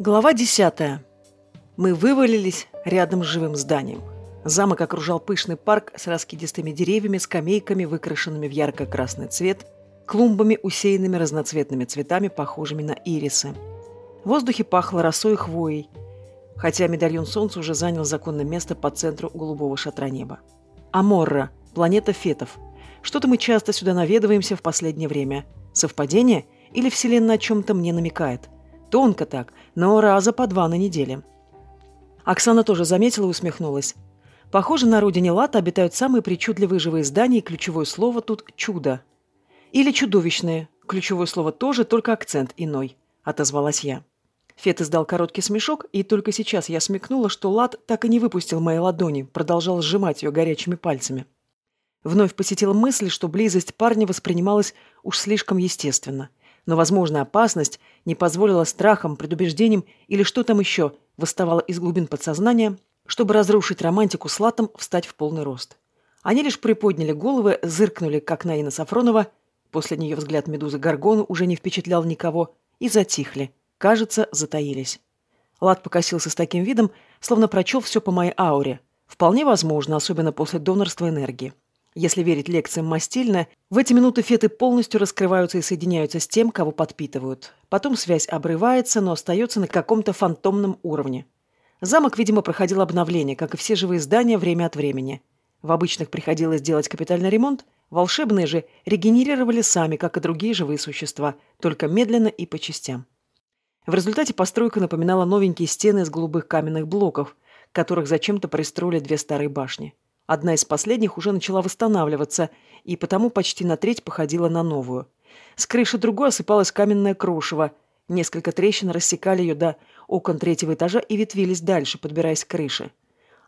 Глава 10. Мы вывалились рядом с живым зданием. Замок окружал пышный парк с раскидистыми деревьями, скамейками, выкрашенными в ярко-красный цвет, клумбами, усеянными разноцветными цветами, похожими на ирисы. В воздухе пахло росой и хвоей, хотя медальон солнца уже занял законное место по центру голубого шатра неба. Аморра, планета фетов. Что-то мы часто сюда наведываемся в последнее время. Совпадение или Вселенная о чем-то мне намекает? Тонко так, но раза по два на неделе. Оксана тоже заметила и усмехнулась. Похоже, на родине Лата обитают самые причудливые живые здания, и ключевое слово тут «чудо». Или «чудовищные». Ключевое слово тоже, только акцент иной, отозвалась я. Фет издал короткий смешок, и только сейчас я смекнула, что Лат так и не выпустил мои ладони, продолжал сжимать ее горячими пальцами. Вновь посетила мысль, что близость парня воспринималась уж слишком естественно – но возможная опасность не позволила страхам, предубеждениям или что там еще восставало из глубин подсознания, чтобы разрушить романтику с латом, встать в полный рост. Они лишь приподняли головы, зыркнули, как на Инна Сафронова, после нее взгляд медузы Гаргону уже не впечатлял никого, и затихли. Кажется, затаились. Лат покосился с таким видом, словно прочел все по моей ауре. Вполне возможно, особенно после донорства энергии. Если верить лекциям Мастильна, в эти минуты феты полностью раскрываются и соединяются с тем, кого подпитывают. Потом связь обрывается, но остается на каком-то фантомном уровне. Замок, видимо, проходил обновление, как и все живые здания, время от времени. В обычных приходилось делать капитальный ремонт, волшебные же регенерировали сами, как и другие живые существа, только медленно и по частям. В результате постройка напоминала новенькие стены из голубых каменных блоков, которых зачем-то пристроили две старые башни. Одна из последних уже начала восстанавливаться, и потому почти на треть походила на новую. С крыши другой осыпалось каменное крошево. Несколько трещин рассекали ее до окон третьего этажа и ветвились дальше, подбираясь к крыше.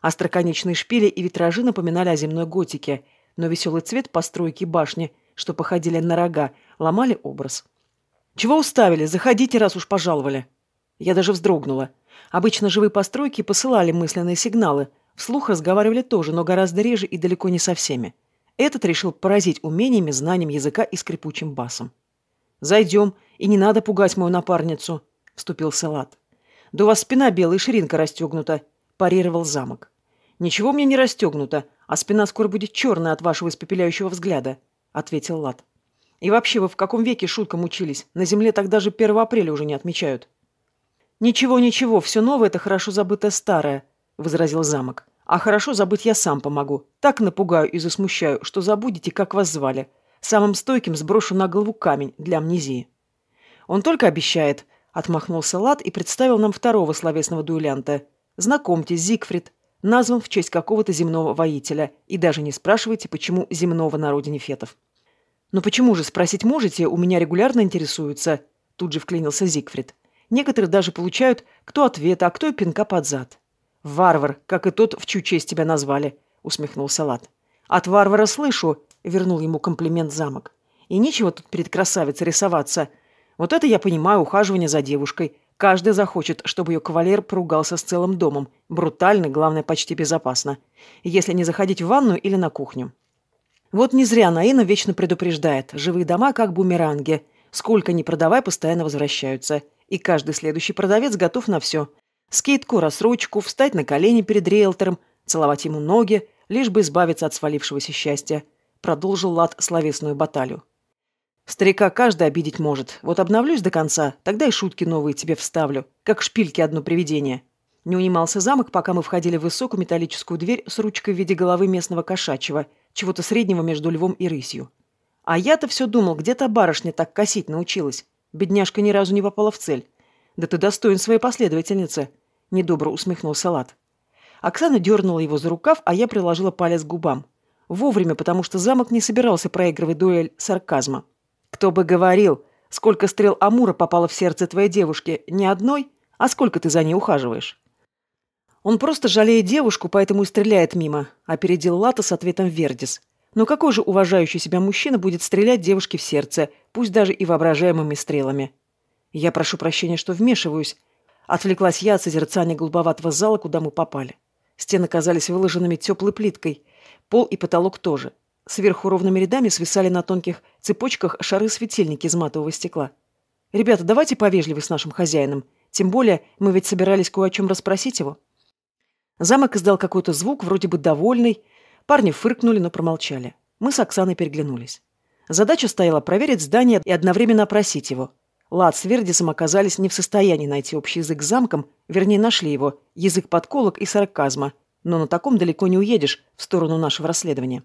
Остроконечные шпили и витражи напоминали о земной готике, но веселый цвет постройки башни, что походили на рога, ломали образ. «Чего уставили? Заходите, раз уж пожаловали!» Я даже вздрогнула. Обычно живые постройки посылали мысленные сигналы – Вслух разговаривали тоже, но гораздо реже и далеко не со всеми. Этот решил поразить умениями, знанием языка и скрипучим басом. «Зайдем, и не надо пугать мою напарницу», — вступил Салат. «Да у вас спина белая и ширинка расстегнута», — парировал замок. «Ничего мне не расстегнуто, а спина скоро будет черная от вашего испепеляющего взгляда», — ответил Лат. «И вообще, вы в каком веке шуткам учились? На земле так даже 1 апреля уже не отмечают». «Ничего, ничего, все новое — это хорошо забытое старое», — возразил замок. «А хорошо забыть я сам помогу. Так напугаю и засмущаю, что забудете, как вас звали. Самым стойким сброшу на голову камень для амнезии». «Он только обещает», — отмахнулся Лад и представил нам второго словесного дуэлянта. «Знакомьтесь, Зигфрид, назван в честь какого-то земного воителя. И даже не спрашивайте, почему земного на родине фетов». «Ну почему же, спросить можете, у меня регулярно интересуются», — тут же вклинился Зигфрид. «Некоторые даже получают кто ответа, а кто и пинка под зад». «Варвар, как и тот, в чью честь тебя назвали», — усмехнулся Лад. «От варвара слышу», — вернул ему комплимент замок. «И нечего тут перед красавицей рисоваться. Вот это я понимаю ухаживание за девушкой. Каждый захочет, чтобы ее кавалер поругался с целым домом. Брутально, главное, почти безопасно. Если не заходить в ванную или на кухню». Вот не зря Наина вечно предупреждает. Живые дома как бумеранги. Сколько ни продавай, постоянно возвращаются. И каждый следующий продавец готов на все. Скидку, рассрочку, встать на колени перед риэлтором, целовать ему ноги, лишь бы избавиться от свалившегося счастья. Продолжил Лад словесную баталию. Старика каждый обидеть может. Вот обновлюсь до конца, тогда и шутки новые тебе вставлю, как шпильки одно привидение. Не унимался замок, пока мы входили в высокую металлическую дверь с ручкой в виде головы местного кошачьего, чего-то среднего между львом и рысью. А я-то все думал, где-то барышня так косить научилась. Бедняжка ни разу не попала в цель. «Да ты достоин своей последовательницы», — недобро усмехнулся Лад. Оксана дернула его за рукав, а я приложила палец к губам. Вовремя, потому что замок не собирался проигрывать дуэль сарказма. «Кто бы говорил, сколько стрел Амура попало в сердце твоей девушки? Ни одной? А сколько ты за ней ухаживаешь?» «Он просто жалеет девушку, поэтому и стреляет мимо», — опередил Лата с ответом Вердис. «Но какой же уважающий себя мужчина будет стрелять девушке в сердце, пусть даже и воображаемыми стрелами?» Я прошу прощения, что вмешиваюсь. Отвлеклась я от созерцания голубоватого зала, куда мы попали. Стены казались выложенными теплой плиткой. Пол и потолок тоже. Сверху ровными рядами свисали на тонких цепочках шары-светильники из матового стекла. «Ребята, давайте повежливы с нашим хозяином», — Тем более, мы ведь собирались кое о чем расспросить его. Замок издал какой-то звук, вроде бы довольный. Парни фыркнули, но промолчали. Мы с Оксаной переглянулись. Задача стояла проверить здание и одновременно опросить его. Лад с Вердисом оказались не в состоянии найти общий язык с замком, вернее, нашли его, язык подколок и сарказма, но на таком далеко не уедешь в сторону нашего расследования.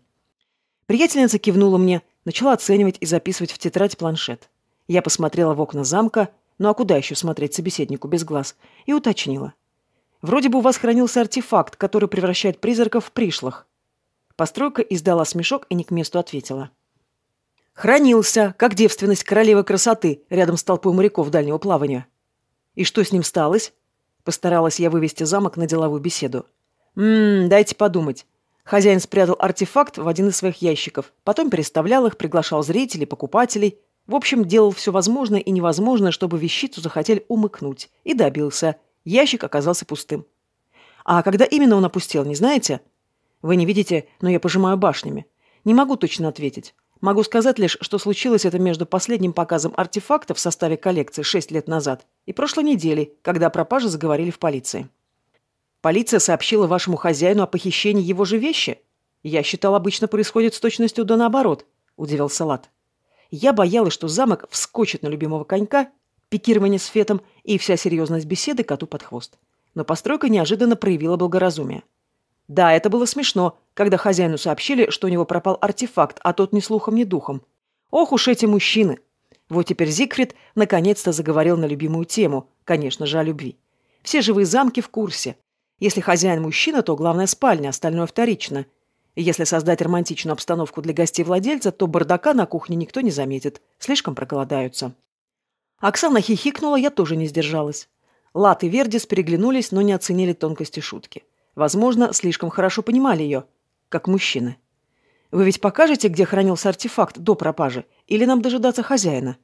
Приятельница кивнула мне, начала оценивать и записывать в тетрадь планшет. Я посмотрела в окна замка, ну а куда еще смотреть собеседнику без глаз, и уточнила. Вроде бы у вас хранился артефакт, который превращает призраков в пришлых. Постройка издала смешок и не к месту ответила. Хранился, как девственность королевы красоты, рядом с толпой моряков дальнего плавания. И что с ним сталось? Постаралась я вывести замок на деловую беседу. Ммм, дайте подумать. Хозяин спрятал артефакт в один из своих ящиков, потом переставлял их, приглашал зрителей, покупателей. В общем, делал все возможное и невозможное, чтобы вещицу захотели умыкнуть. И добился. Ящик оказался пустым. А когда именно он опустел, не знаете? Вы не видите, но я пожимаю башнями. Не могу точно ответить. Могу сказать лишь, что случилось это между последним показом артефактов в составе коллекции 6 лет назад и прошлой неделей, когда о пропаже заговорили в полиции. Полиция сообщила вашему хозяину о похищении его же вещи? Я считал, обычно происходит с точностью да наоборот, удивился Лад. Я боялась, что замок вскочит на любимого конька, пикирование с Фетом и вся серьезность беседы коту под хвост. Но постройка неожиданно проявила благоразумие. Да, это было смешно, когда хозяину сообщили, что у него пропал артефакт, а тот ни слухом, ни духом. Ох уж эти мужчины! Вот теперь Зигфрид наконец-то заговорил на любимую тему, конечно же, о любви. Все живые замки в курсе. Если хозяин мужчина, то главная спальня, остальное вторично. Если создать романтичную обстановку для гостей владельца, то бардака на кухне никто не заметит. Слишком проголодаются. Оксана хихикнула, я тоже не сдержалась. Лат и Вердис переглянулись, но не оценили тонкости шутки. Возможно, слишком хорошо понимали ее, как мужчины. «Вы ведь покажете, где хранился артефакт до пропажи, или нам дожидаться хозяина?»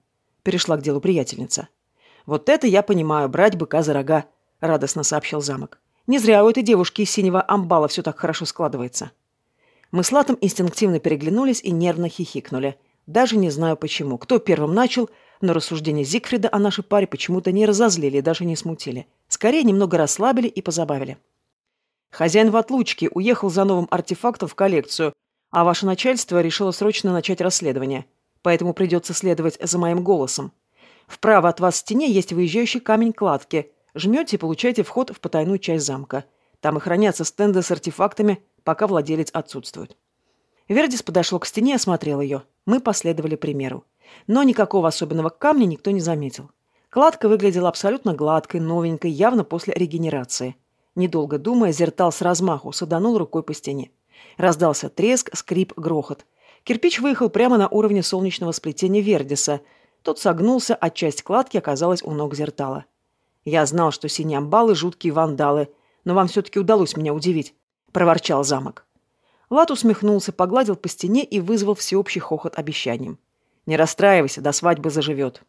Перешла к делу приятельница. «Вот это я понимаю, брать быка за рога», — радостно сообщил замок. «Не зря у этой девушки из синего амбала все так хорошо складывается». Мы с Латом инстинктивно переглянулись и нервно хихикнули. Даже не знаю почему. Кто первым начал, но рассуждения Зигфрида о нашей паре почему-то не разозлили и даже не смутили. Скорее, немного расслабили и позабавили. Хозяин в отлучке уехал за новым артефактом в коллекцию, а ваше начальство решило срочно начать расследование. Поэтому придется следовать за моим голосом. Вправо от вас в стене есть выезжающий камень кладки. Жмете и получаете вход в потайную часть замка. Там и хранятся стенды с артефактами, пока владелец отсутствует. Вердис подошел к стене и осмотрел ее. Мы последовали примеру. Но никакого особенного камня никто не заметил. Кладка выглядела абсолютно гладкой, новенькой, явно после регенерации. Недолго думая, Зертал с размаху саданул рукой по стене. Раздался треск, скрип, грохот. Кирпич выехал прямо на уровне солнечного сплетения Вердиса. Тот согнулся, а часть кладки оказалась у ног Зертала. «Я знал, что синие амбалы – жуткие вандалы, но вам все-таки удалось меня удивить», – проворчал замок. Лат усмехнулся, погладил по стене и вызвал всеобщий хохот обещанием. «Не расстраивайся, до свадьбы заживет».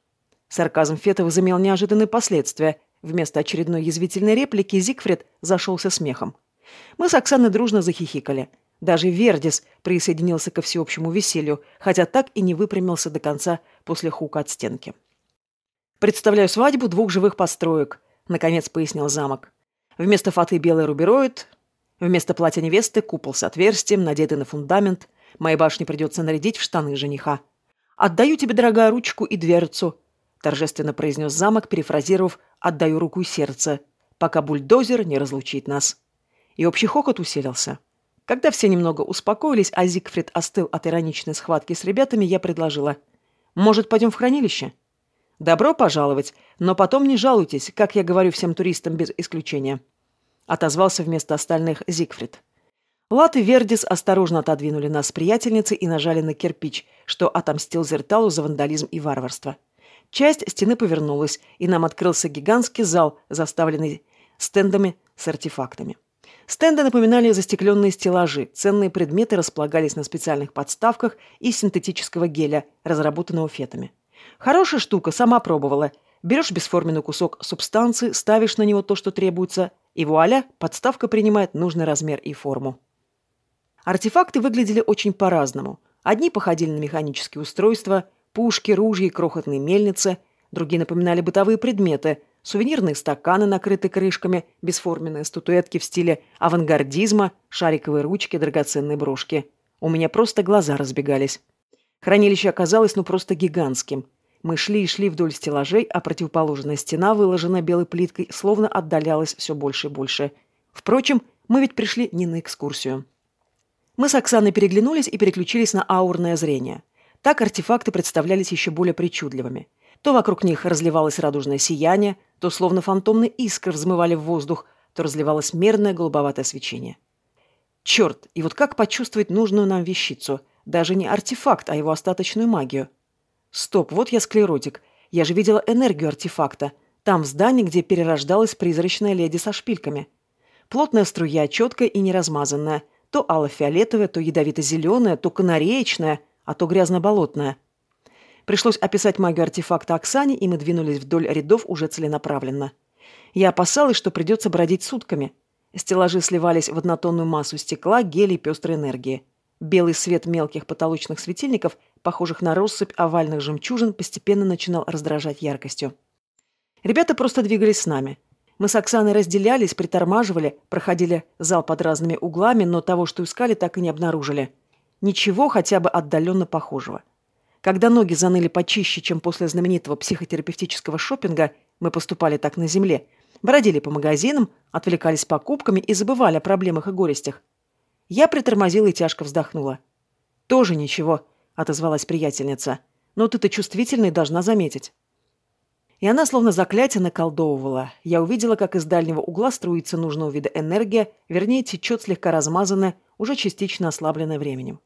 Сарказм Фета возымел неожиданные последствия – Вместо очередной язвительной реплики Зигфрид зашелся смехом. Мы с Оксаной дружно захихикали. Даже Вердис присоединился ко всеобщему веселью, хотя так и не выпрямился до конца после хука от стенки. «Представляю свадьбу двух живых построек», — наконец пояснил замок. «Вместо фаты белый рубероид, вместо платья невесты купол с отверстием, надетый на фундамент. Моей башне придется нарядить в штаны жениха. Отдаю тебе, дорогая, ручку и дверцу. — торжественно произнес замок, перефразировав «отдаю руку и сердце», пока бульдозер не разлучит нас. И общий хохот усилился. Когда все немного успокоились, а Зигфрид остыл от ироничной схватки с ребятами, я предложила. «Может, пойдем в хранилище?» «Добро пожаловать, но потом не жалуйтесь, как я говорю всем туристам без исключения», — отозвался вместо остальных Зигфрид. Лат и Вердис осторожно отодвинули нас с приятельницей и нажали на кирпич, что отомстил Зерталу за вандализм и варварство. Часть стены повернулась, и нам открылся гигантский зал, заставленный стендами с артефактами. Стенды напоминали застекленные стеллажи, ценные предметы располагались на специальных подставках из синтетического геля, разработанного фетами. Хорошая штука, сама пробовала. Берешь бесформенный кусок субстанции, ставишь на него то, что требуется, и вуаля, подставка принимает нужный размер и форму. Артефакты выглядели очень по-разному. Одни походили на механические устройства – Пушки, ружья и крохотные мельницы. Другие напоминали бытовые предметы. сувенирные стаканы, накрытые крышками, бесформенные статуэтки в стиле авангардизма, шариковые ручки, драгоценные брошки. У меня просто глаза разбегались. Хранилище оказалось ну просто гигантским. Мы шли и шли вдоль стеллажей, а противоположная стена, выложенная белой плиткой, словно отдалялась все больше и больше. Впрочем, мы ведь пришли не на экскурсию. Мы с Оксаной переглянулись и переключились на аурное зрение. Так артефакты представлялись еще более причудливыми. То вокруг них разливалось радужное сияние, то словно фантомные искры взмывали в воздух, то разливалось мерное голубоватое свечение. Черт, и вот как почувствовать нужную нам вещицу? Даже не артефакт, а его остаточную магию. Стоп, вот я склеротик. Я же видела энергию артефакта. Там, в здании, где перерождалась призрачная леди со шпильками. Плотная струя, четкая и неразмазанная. То алло-фиолетовая, то ядовито-зеленая, то канареечная, а то грязно-болотная. Пришлось описать магию артефакта Оксане, и мы двинулись вдоль рядов уже целенаправленно. Я опасалась, что придется бродить сутками. Стеллажи сливались в однотонную массу стекла, гелий, пестрой энергии. Белый свет мелких потолочных светильников, похожих на россыпь овальных жемчужин, постепенно начинал раздражать яркостью. Ребята просто двигались с нами. Мы с Оксаной разделялись, притормаживали, проходили зал под разными углами, но того, что искали, так и не обнаружили. Ничего хотя бы отдаленно похожего. Когда ноги заныли почище, чем после знаменитого психотерапевтического шопинга, мы поступали так на земле, бродили по магазинам, отвлекались покупками и забывали о проблемах и горестях. Я притормозила и тяжко вздохнула. «Тоже ничего», — отозвалась приятельница. «Но ты-то чувствительной должна заметить». И она словно заклятие наколдовывала. Я увидела, как из дальнего угла струится нужного вида энергия, вернее, течет слегка размазанная, уже частично ослабленная временем.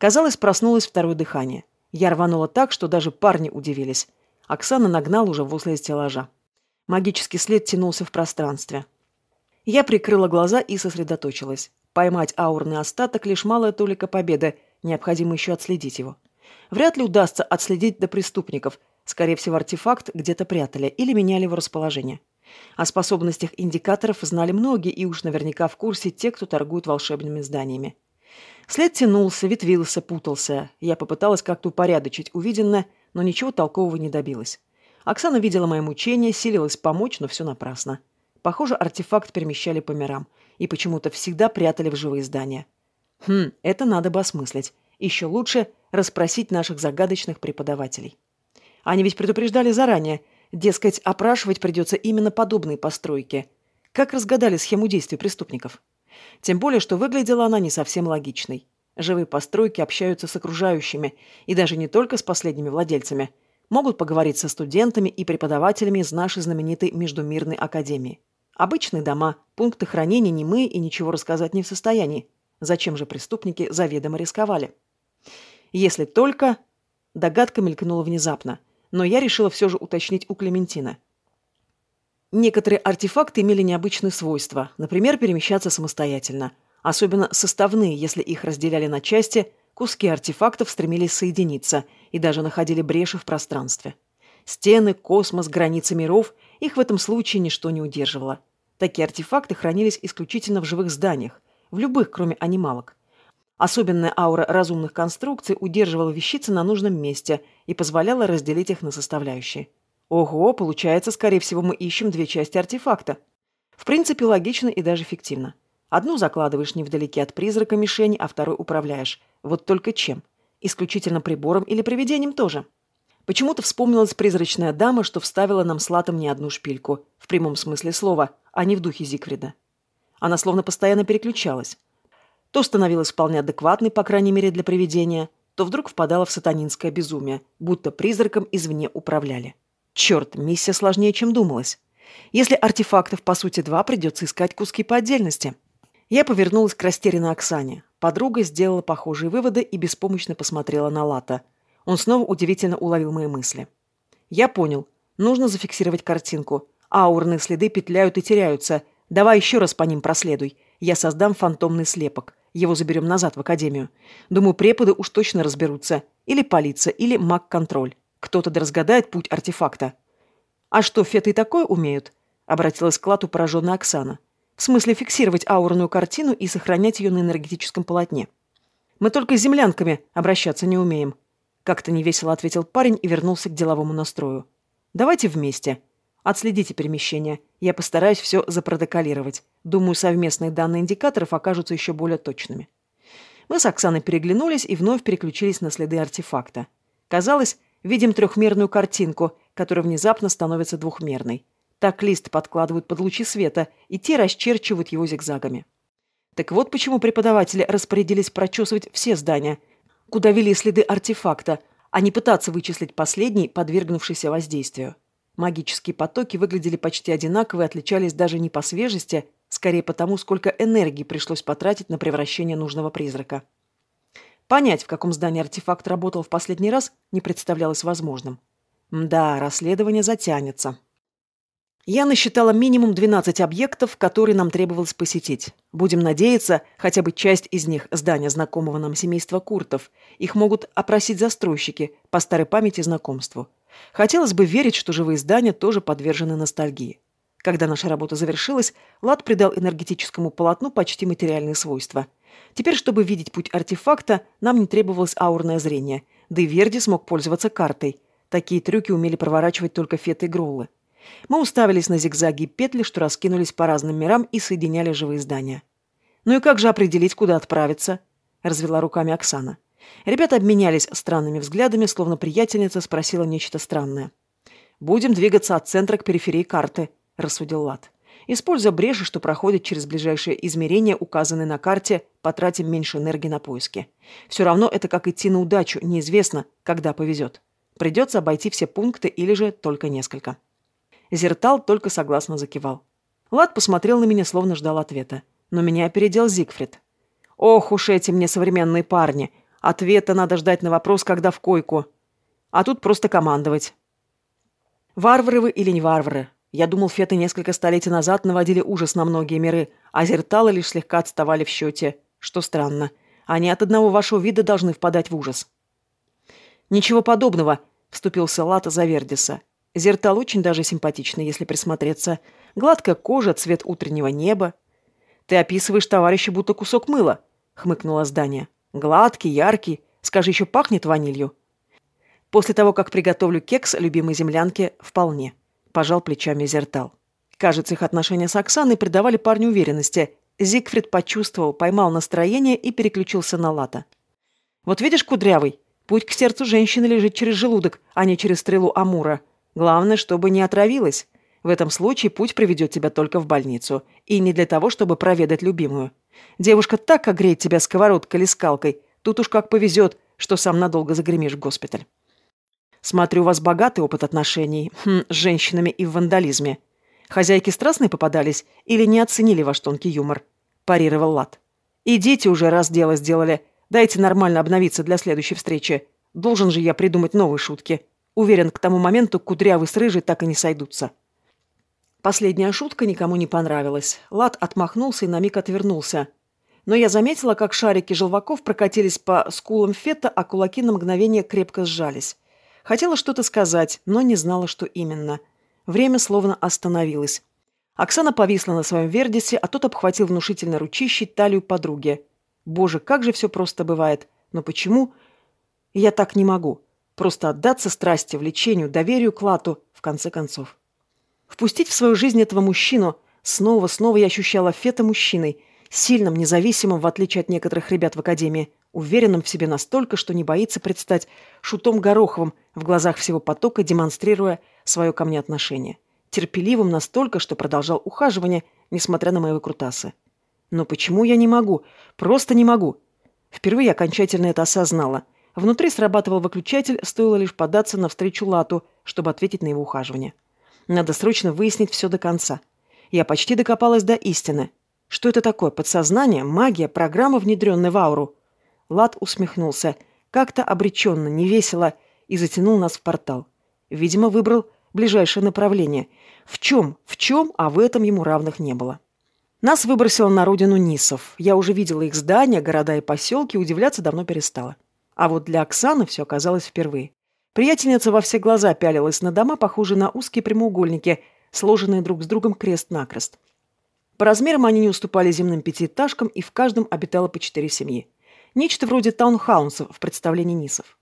Казалось, проснулось второе дыхание. Я рванула так, что даже парни удивились. Оксана нагнал уже возле стеллажа. Магический след тянулся в пространстве. Я прикрыла глаза и сосредоточилась. Поймать аурный остаток – лишь малая толика победы, необходимо еще отследить его. Вряд ли удастся отследить до преступников. Скорее всего, артефакт где-то прятали или меняли его расположение. О способностях индикаторов знали многие и уж наверняка в курсе те, кто торгует волшебными зданиями. След тянулся, ветвился, путался. Я попыталась как-то упорядочить увиденное, но ничего толкового не добилась. Оксана видела мои мучения, силилась помочь, но все напрасно. Похоже, артефакт перемещали по мирам и почему-то всегда прятали в живые здания. Хм, это надо бы осмыслить. Еще лучше расспросить наших загадочных преподавателей. Они ведь предупреждали заранее, дескать, опрашивать придется именно подобные постройки. Как разгадали схему действий преступников? Тем более, что выглядела она не совсем логичной. Живые постройки общаются с окружающими, и даже не только с последними владельцами. Могут поговорить со студентами и преподавателями из нашей знаменитой Междумирной академии. Обычные дома, пункты хранения не мы и ничего рассказать не в состоянии. Зачем же преступники заведомо рисковали? Если только... Догадка мелькнула внезапно, но я решила все же уточнить у Клементина. Некоторые артефакты имели необычные свойства, например, перемещаться самостоятельно. Особенно составные, если их разделяли на части, куски артефактов стремились соединиться и даже находили бреши в пространстве. Стены, космос, границы миров – их в этом случае ничто не удерживало. Такие артефакты хранились исключительно в живых зданиях, в любых, кроме анималок. Особенная аура разумных конструкций удерживала вещицы на нужном месте и позволяла разделить их на составляющие. Ого, получается, скорее всего, мы ищем две части артефакта. В принципе, логично и даже эффективно. Одну закладываешь невдалеке от призрака мишени, а второй управляешь. Вот только чем? Исключительно прибором или привидением тоже? Почему-то вспомнилась призрачная дама, что вставила нам с латом не одну шпильку, в прямом смысле слова, а не в духе Зигфрида. Она словно постоянно переключалась. То становилась вполне адекватной, по крайней мере для привидения, то вдруг впадала в сатанинское безумие, будто призраком извне управляли. Черт, миссия сложнее, чем думалось. Если артефактов, по сути, два, придется искать куски по отдельности. Я повернулась к растерянной Оксане. Подруга сделала похожие выводы и беспомощно посмотрела на Лата. Он снова удивительно уловил мои мысли. Я понял. Нужно зафиксировать картинку. Аурные следы петляют и теряются. Давай еще раз по ним проследуй. Я создам фантомный слепок. Его заберем назад в академию. Думаю, преподы уж точно разберутся. Или полиция, или маг-контроль. Кто-то да разгадает путь артефакта. А что, феты такое умеют? Обратилась к Лату пораженная Оксана. В смысле фиксировать аурную картину и сохранять ее на энергетическом полотне. Мы только с землянками обращаться не умеем. Как-то невесело ответил парень и вернулся к деловому настрою. Давайте вместе. Отследите перемещение. Я постараюсь все запротоколировать. Думаю, совместные данные индикаторов окажутся еще более точными. Мы с Оксаной переглянулись и вновь переключились на следы артефакта. Казалось, видим трехмерную картинку, которая внезапно становится двухмерной. Так лист подкладывают под лучи света, и те расчерчивают его зигзагами. Так вот почему преподаватели распорядились прочесывать все здания, куда вели следы артефакта, а не пытаться вычислить последний, подвергнувшийся воздействию. Магические потоки выглядели почти одинаково и отличались даже не по свежести, скорее потому, сколько энергии пришлось потратить на превращение нужного призрака. Понять, в каком здании артефакт работал в последний раз, не представлялось возможным. Да, расследование затянется. Я насчитала минимум 12 объектов, которые нам требовалось посетить. Будем надеяться, хотя бы часть из них здания знакомого нам семейства Куртов. Их могут опросить застройщики по старой памяти знакомству. Хотелось бы верить, что живые здания тоже подвержены ностальгии. Когда наша работа завершилась, Лад придал энергетическому полотну почти материальные свойства. Теперь, чтобы видеть путь артефакта, нам не требовалось аурное зрение, да и Верди смог пользоваться картой. Такие трюки умели проворачивать только Фет и Гроулы. Мы уставились на зигзаги и петли, что раскинулись по разным мирам и соединяли живые здания. «Ну и как же определить, куда отправиться?» – развела руками Оксана. Ребята обменялись странными взглядами, словно приятельница спросила нечто странное. «Будем двигаться от центра к периферии карты», – рассудил Лад. «Используя бреши, что проходят через ближайшие измерения, указанные на карте, потратим меньше энергии на поиски. Все равно это как идти на удачу, неизвестно, когда повезет. Придется обойти все пункты или же только несколько». Зертал только согласно закивал. Лад посмотрел на меня, словно ждал ответа. Но меня опередил Зигфрид. «Ох уж эти мне современные парни! Ответа надо ждать на вопрос, когда в койку. А тут просто командовать». «Варвары вы или не варвары?» Я думал, феты несколько столетий назад наводили ужас на многие миры, а зерталы лишь слегка отставали в счете. Что странно. Они от одного вашего вида должны впадать в ужас. «Ничего подобного», — вступился Лата за Вердиса. Зертал очень даже симпатичный, если присмотреться. Гладкая кожа, цвет утреннего неба. «Ты описываешь товарища будто кусок мыла», — хмыкнула здание. «Гладкий, яркий. Скажи, еще пахнет ванилью». После того, как приготовлю кекс любимой землянке, вполне. Пожал плечами Зертал. Кажется, их отношения с Оксаной придавали парню уверенности. Зигфрид почувствовал, поймал настроение и переключился на Лата. «Вот видишь, кудрявый, путь к сердцу женщины лежит через желудок, а не через стрелу Амура. Главное, чтобы не отравилась. В этом случае путь приведет тебя только в больницу. И не для того, чтобы проведать любимую. Девушка так огреет тебя сковородкой или скалкой. Тут уж как повезет, что сам надолго загремишь в госпиталь. Смотрю, у вас богатый опыт отношений хм, с женщинами и в вандализме. Хозяйки страстные попадались или не оценили ваш тонкий юмор? Парировал Лад. Идите уже, раз дело сделали. Дайте нормально обновиться для следующей встречи. Должен же я придумать новые шутки. Уверен, к тому моменту кудрявый с рыжей так и не сойдутся. Последняя шутка никому не понравилась. Лад отмахнулся и на миг отвернулся. Но я заметила, как шарики желваков прокатились по скулам Фета, а кулаки на мгновение крепко сжались. Хотела что-то сказать, но не знала, что именно. Время словно остановилось. Оксана повисла на своем вердисе, а тот обхватил внушительно ручищей талию подруги. Боже, как же все просто бывает. Но почему? Я так не могу. Просто отдаться страсти, влечению, доверию к Лату, в конце концов. Впустить в свою жизнь этого мужчину. Снова-снова я ощущала Фета мужчиной. Сильным, независимым, в отличие от некоторых ребят в академии. Уверенным в себе настолько, что не боится предстать шутом Гороховым в глазах всего потока, демонстрируя свое ко мне отношение. Терпеливым настолько, что продолжал ухаживание, несмотря на мои выкрутасы. Но почему я не могу? Просто не могу. Впервые окончательно это осознала – Внутри срабатывал выключатель, стоило лишь податься навстречу Лату, чтобы ответить на его ухаживание. Надо срочно выяснить все до конца. Я почти докопалась до истины. Что это такое? Подсознание? Магия? Программа, внедренная в ауру? Лат усмехнулся. Как-то обреченно, невесело, и затянул нас в портал. Видимо, выбрал ближайшее направление. В чем? В чем? А в этом ему равных не было. Нас выбросило на родину Нисов. Я уже видела их здания, города и поселки, удивляться давно перестала. А вот для Оксаны все оказалось впервые. Приятельница во все глаза пялилась на дома, похожие на узкие прямоугольники, сложенные друг с другом крест-накрест. По размерам они не уступали земным пятиэтажкам, и в каждом обитало по четыре семьи. Нечто вроде таунхаусов в представлении Нисов.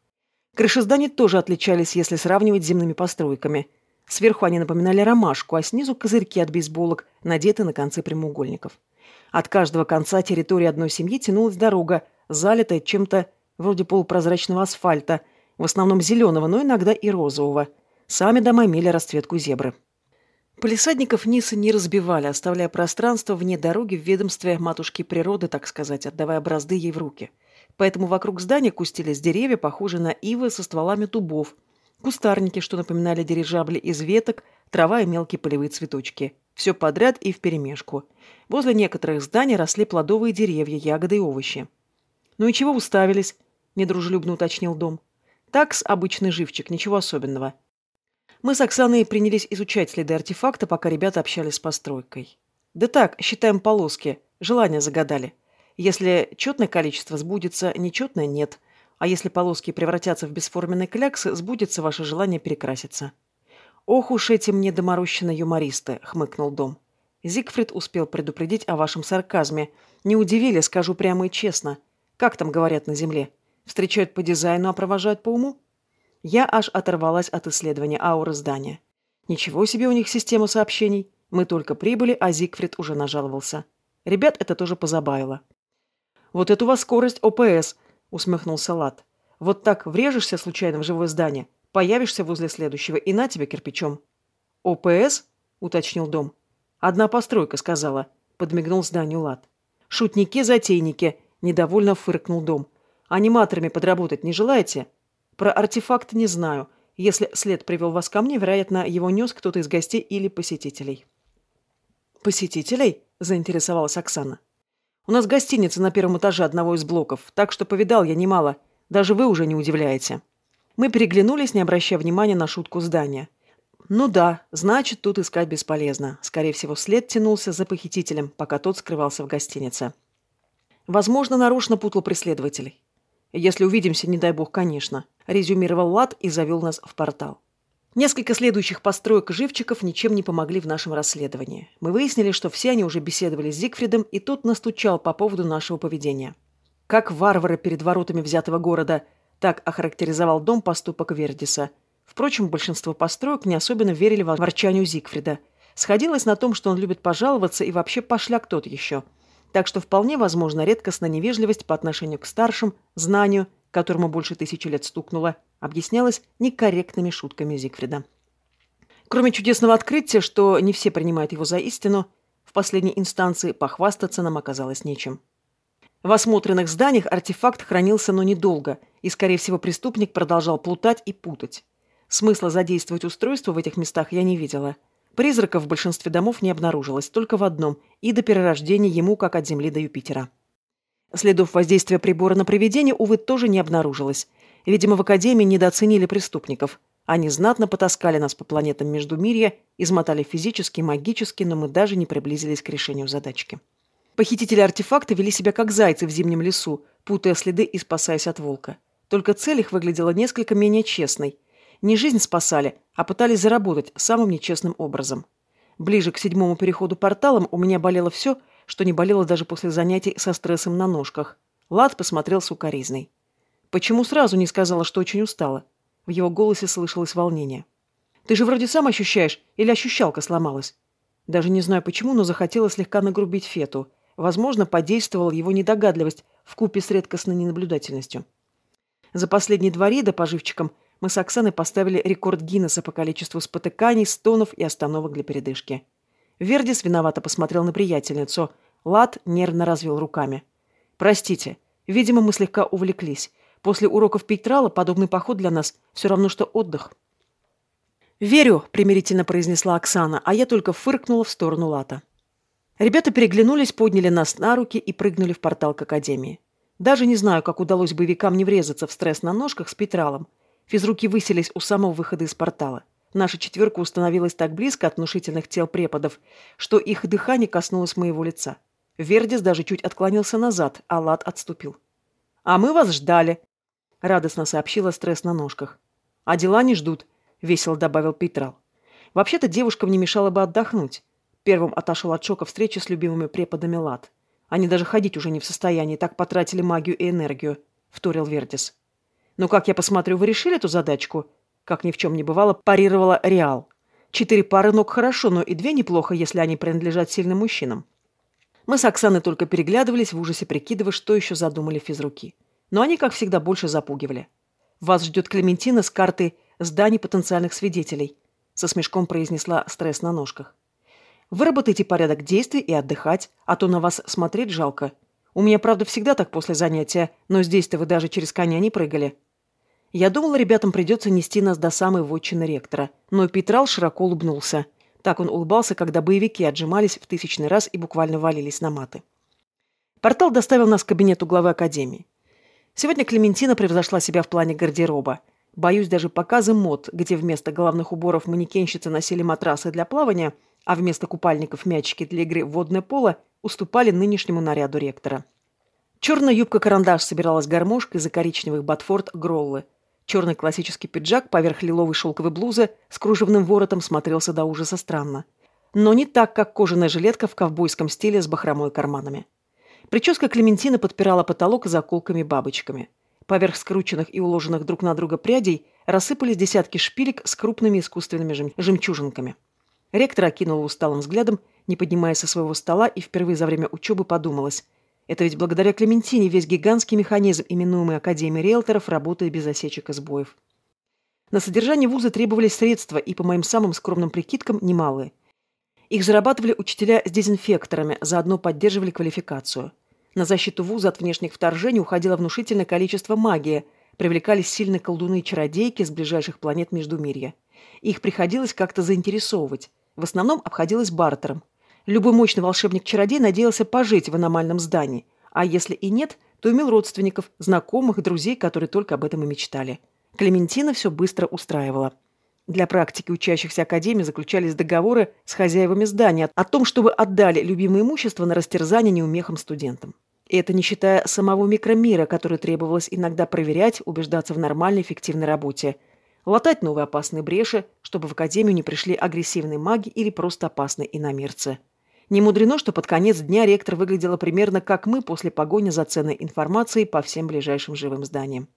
Крыши зданий тоже отличались, если сравнивать с земными постройками. Сверху они напоминали ромашку, а снизу козырьки от бейсболок, надеты на концы прямоугольников. От каждого конца территории одной семьи тянулась дорога, залитая чем-то вроде полупрозрачного асфальта, в основном зеленого, но иногда и розового. Сами дома имели расцветку зебры. Полисадников Нисы не разбивали, оставляя пространство вне дороги в ведомстве матушки природы, так сказать, отдавая бразды ей в руки. Поэтому вокруг здания кустились деревья, похожие на ивы со стволами дубов – Кустарники, что напоминали дирижабли из веток, трава и мелкие полевые цветочки. Все подряд и вперемешку. Возле некоторых зданий росли плодовые деревья, ягоды и овощи. «Ну и чего уставились?» – недружелюбно уточнил дом. «Такс – обычный живчик, ничего особенного». Мы с Оксаной принялись изучать следы артефакта, пока ребята общались с постройкой. «Да так, считаем полоски. Желания загадали. Если четное количество сбудется, нечетное – нет. А если полоски превратятся в бесформенные кляксы, сбудется ваше желание перекраситься. «Ох уж эти мне доморощенные юмористы!» — хмыкнул Дом. Зигфрид успел предупредить о вашем сарказме. Не удивили, скажу прямо и честно. Как там говорят на земле? Встречают по дизайну, а провожают по уму? Я аж оторвалась от исследования ауры здания. Ничего себе у них система сообщений. Мы только прибыли, а Зигфрид уже нажаловался. Ребят это тоже позабавило. «Вот это у вас скорость ОПС!» — усмехнулся Лад. «Вот так врежешься случайно в живое здание, появишься возле следующего и на тебя кирпичом». «ОПС?» — уточнил дом. «Одна постройка», — сказала. Подмигнул зданию Лад. «Шутники-затейники», — недовольно фыркнул дом. «Аниматорами подработать не желаете?» «Про артефакт не знаю. Если след привел вас ко мне, вероятно, его нес кто-то из гостей или посетителей». «Посетителей?» — заинтересовалась Оксана. У нас гостиница на первом этаже одного из блоков, так что повидал я немало. Даже вы уже не удивляете». Мы переглянулись, не обращая внимания на шутку здания. «Ну да, значит, тут искать бесполезно. Скорее всего, след тянулся за похитителем, пока тот скрывался в гостинице. Возможно, нарочно путал преследователей. Если увидимся, не дай бог, конечно», — резюмировал Лад и завел нас в портал. Несколько следующих построек живчиков ничем не помогли в нашем расследовании. Мы выяснили, что все они уже беседовали с Зигфридом, и тот настучал по поводу нашего поведения. Как варвары перед воротами взятого города, так охарактеризовал дом поступок Вердиса. Впрочем, большинство построек не особенно верили в ворчанию Зигфрида. Сходилось на том, что он любит пожаловаться и вообще пошляк тот еще. Так что вполне возможно редкостная невежливость по отношению к старшим, знанию которому больше тысячи лет стукнуло, объяснялось некорректными шутками Зигфрида. Кроме чудесного открытия, что не все принимают его за истину, в последней инстанции похвастаться нам оказалось нечем. В осмотренных зданиях артефакт хранился, но недолго, и, скорее всего, преступник продолжал плутать и путать. Смысла задействовать устройство в этих местах я не видела. Призраков в большинстве домов не обнаружилось, только в одном, и до перерождения ему как от Земли до Юпитера. Следов воздействия прибора на привидение, увы, тоже не обнаружилось. Видимо, в Академии недооценили преступников. Они знатно потаскали нас по планетам Междумирья, измотали физически, магически, но мы даже не приблизились к решению задачки. Похитители артефакта вели себя как зайцы в зимнем лесу, путая следы и спасаясь от волка. Только цель их выглядела несколько менее честной. Не жизнь спасали, а пытались заработать самым нечестным образом. Ближе к седьмому переходу порталом у меня болело все, что не болело даже после занятий со стрессом на ножках. Лад посмотрел сукоризной. «Почему сразу не сказала, что очень устала?» В его голосе слышалось волнение. «Ты же вроде сам ощущаешь, или ощущалка сломалась?» Даже не знаю почему, но захотела слегка нагрубить Фету. Возможно, подействовала его недогадливость в купе с редкостной ненаблюдательностью. За последние два ряда по живчикам мы с Оксаной поставили рекорд Гиннесса по количеству спотыканий, стонов и остановок для передышки. Вердис виновато посмотрел на приятельницу. Лад нервно развел руками. «Простите, видимо, мы слегка увлеклись. После уроков Пейтрала подобный поход для нас все равно, что отдых». «Верю», — примирительно произнесла Оксана, а я только фыркнула в сторону Лата. Ребята переглянулись, подняли нас на руки и прыгнули в портал к Академии. Даже не знаю, как удалось боевикам не врезаться в стресс на ножках с Пейтралом. Физруки выселись у самого выхода из портала. Наша четверка установилась так близко от внушительных тел преподов, что их дыхание коснулось моего лица. Вердис даже чуть отклонился назад, а Лад отступил. «А мы вас ждали», — радостно сообщила стресс на ножках. «А дела не ждут», — весело добавил Петрал. «Вообще-то девушкам не мешало бы отдохнуть». Первым отошел от шока встречи с любимыми преподами Лад. Они даже ходить уже не в состоянии, так потратили магию и энергию», — вторил Вердис. «Ну, как я посмотрю, вы решили эту задачку?» Как ни в чем не бывало, парировала Реал. Четыре пары ног хорошо, но и две неплохо, если они принадлежат сильным мужчинам. Мы с Оксаной только переглядывались в ужасе, прикидывая, что еще задумали физруки. Но они, как всегда, больше запугивали. «Вас ждет Клементина с картой зданий потенциальных свидетелей», со смешком произнесла стресс на ножках. «Выработайте порядок действий и отдыхать, а то на вас смотреть жалко. У меня, правда, всегда так после занятия, но здесь-то вы даже через коня не прыгали». Я думала, ребятам придется нести нас до самой вотчины ректора, но Петрал широко улыбнулся. Так он улыбался, когда боевики отжимались в тысячный раз и буквально валились на маты. Портал доставил нас к кабинету главы академии. Сегодня Клементина превзошла себя в плане гардероба. Боюсь, даже показы мод, где вместо головных уборов манекенщицы носили матрасы для плавания, а вместо купальников мячики для игры в водное поло, уступали нынешнему наряду ректора. Черная юбка-карандаш собиралась гармошкой за коричневых ботфорд Гроллы – Черный классический пиджак поверх лиловой шелковой блузы с кружевным воротом смотрелся до ужаса странно. Но не так, как кожаная жилетка в ковбойском стиле с бахромой карманами. Прическа Клементины подпирала потолок заколками-бабочками. Поверх скрученных и уложенных друг на друга прядей рассыпались десятки шпилек с крупными искусственными жем... жемчужинками. Ректор окинул усталым взглядом, не поднимаясь со своего стола, и впервые за время учебы подумалось – это ведь благодаря Клементине весь гигантский механизм, именуемый Академией риэлторов, работает без осечек и сбоев. На содержание вуза требовались средства, и, по моим самым скромным прикидкам, немалые. Их зарабатывали учителя с дезинфекторами, заодно поддерживали квалификацию. На защиту вуза от внешних вторжений уходило внушительное количество магии, привлекались сильные колдуны и чародейки с ближайших планет Междумирья. Их приходилось как-то заинтересовывать. В основном обходилось бартером – Любой мощный волшебник-чародей надеялся пожить в аномальном здании, а если и нет, то имел родственников, знакомых, друзей, которые только об этом и мечтали. Клементина все быстро устраивала. Для практики учащихся академии заключались договоры с хозяевами здания о том, чтобы отдали любимое имущество на растерзание неумехам студентам. И это не считая самого микромира, который требовалось иногда проверять, убеждаться в нормальной эффективной работе. Латать новые опасные бреши, чтобы в академию не пришли агрессивные маги или просто опасные иномирцы. Не мудрено, что под конец дня ректор выглядела примерно как мы после погони за ценной информацией по всем ближайшим живым зданиям.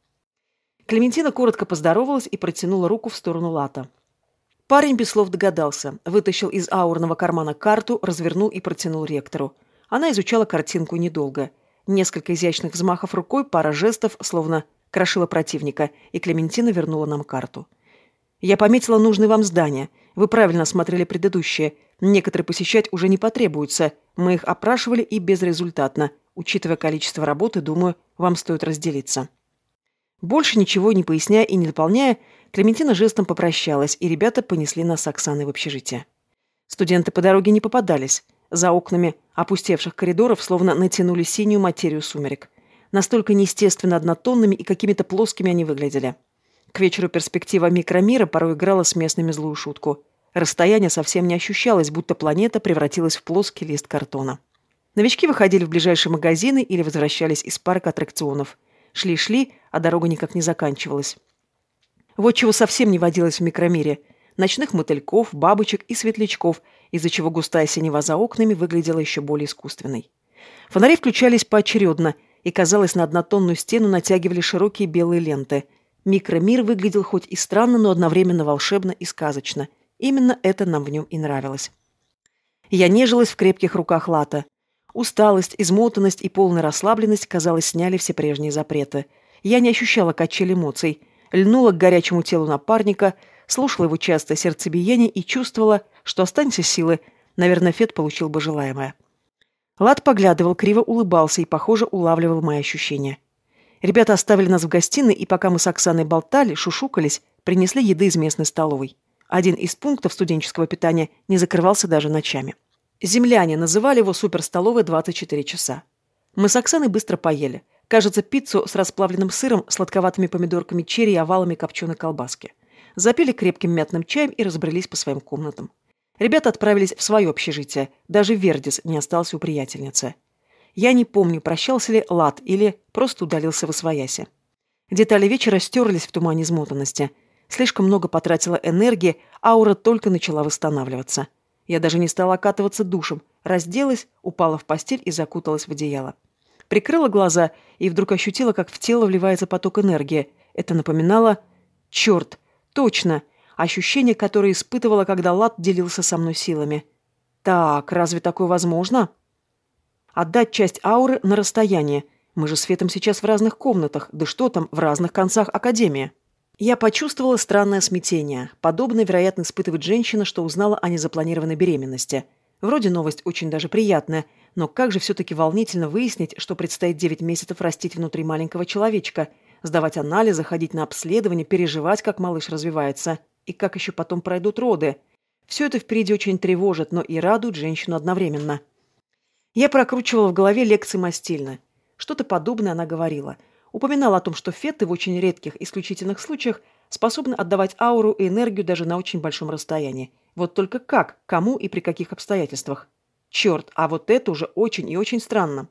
Клементина коротко поздоровалась и протянула руку в сторону Лата. Парень без слов догадался, вытащил из аурного кармана карту, развернул и протянул ректору. Она изучала картинку недолго. Несколько изящных взмахов рукой, пара жестов, словно крошила противника, и Клементина вернула нам карту. «Я пометила нужное вам здание. Вы правильно смотрели предыдущее. Некоторые посещать уже не потребуются. Мы их опрашивали и безрезультатно. Учитывая количество работы, думаю, вам стоит разделиться». Больше ничего не поясняя и не дополняя, Клементина жестом попрощалась, и ребята понесли нас с Оксаной в общежитие. Студенты по дороге не попадались. За окнами опустевших коридоров словно натянули синюю материю сумерек. Настолько неестественно однотонными и какими-то плоскими они выглядели. К вечеру перспектива микромира порой играла с местными злую шутку. Расстояние совсем не ощущалось, будто планета превратилась в плоский лист картона. Новички выходили в ближайшие магазины или возвращались из парка аттракционов. Шли-шли, а дорога никак не заканчивалась. Вот чего совсем не водилось в микромире. Ночных мотыльков, бабочек и светлячков, из-за чего густая синева за окнами выглядела еще более искусственной. Фонари включались поочередно, и, казалось, на однотонную стену натягивали широкие белые ленты. Микромир выглядел хоть и странно, но одновременно волшебно и сказочно – Именно это нам в нем и нравилось. Я нежилась в крепких руках Лата. Усталость, измотанность и полная расслабленность, казалось, сняли все прежние запреты. Я не ощущала качель эмоций. Льнула к горячему телу напарника, слушала его частое сердцебиение и чувствовала, что останься силы, наверное, Фет получил бы желаемое. Лад поглядывал, криво улыбался и, похоже, улавливал мои ощущения. Ребята оставили нас в гостиной, и пока мы с Оксаной болтали, шушукались, принесли еды из местной столовой. Один из пунктов студенческого питания не закрывался даже ночами. Земляне называли его суперстоловой 24 часа. Мы с Оксаной быстро поели. Кажется, пиццу с расплавленным сыром, сладковатыми помидорками черри и овалами копченой колбаски. Запили крепким мятным чаем и разбрелись по своим комнатам. Ребята отправились в свое общежитие. Даже Вердис не остался у приятельницы. Я не помню, прощался ли Лад или просто удалился в освояси. Детали вечера стерлись в тумане измотанности. Слишком много потратила энергии, аура только начала восстанавливаться. Я даже не стала окатываться душем, разделась, упала в постель и закуталась в одеяло. Прикрыла глаза и вдруг ощутила, как в тело вливается поток энергии. Это напоминало... Черт! Точно! ощущение, которое испытывала, когда Лад делился со мной силами. Так, разве такое возможно? Отдать часть ауры на расстояние. Мы же Светом сейчас в разных комнатах, да что там, в разных концах Академии. Я почувствовала странное смятение. Подобное, вероятно, испытывает женщина, что узнала о незапланированной беременности. Вроде новость очень даже приятная, но как же все-таки волнительно выяснить, что предстоит 9 месяцев растить внутри маленького человечка, сдавать анализы, ходить на обследование, переживать, как малыш развивается, и как еще потом пройдут роды. Все это впереди очень тревожит, но и радует женщину одновременно. Я прокручивала в голове лекции Мастильны. Что-то подобное она говорила – упоминал о том, что феты в очень редких, исключительных случаях способны отдавать ауру и энергию даже на очень большом расстоянии. Вот только как, кому и при каких обстоятельствах? Черт, а вот это уже очень и очень странно.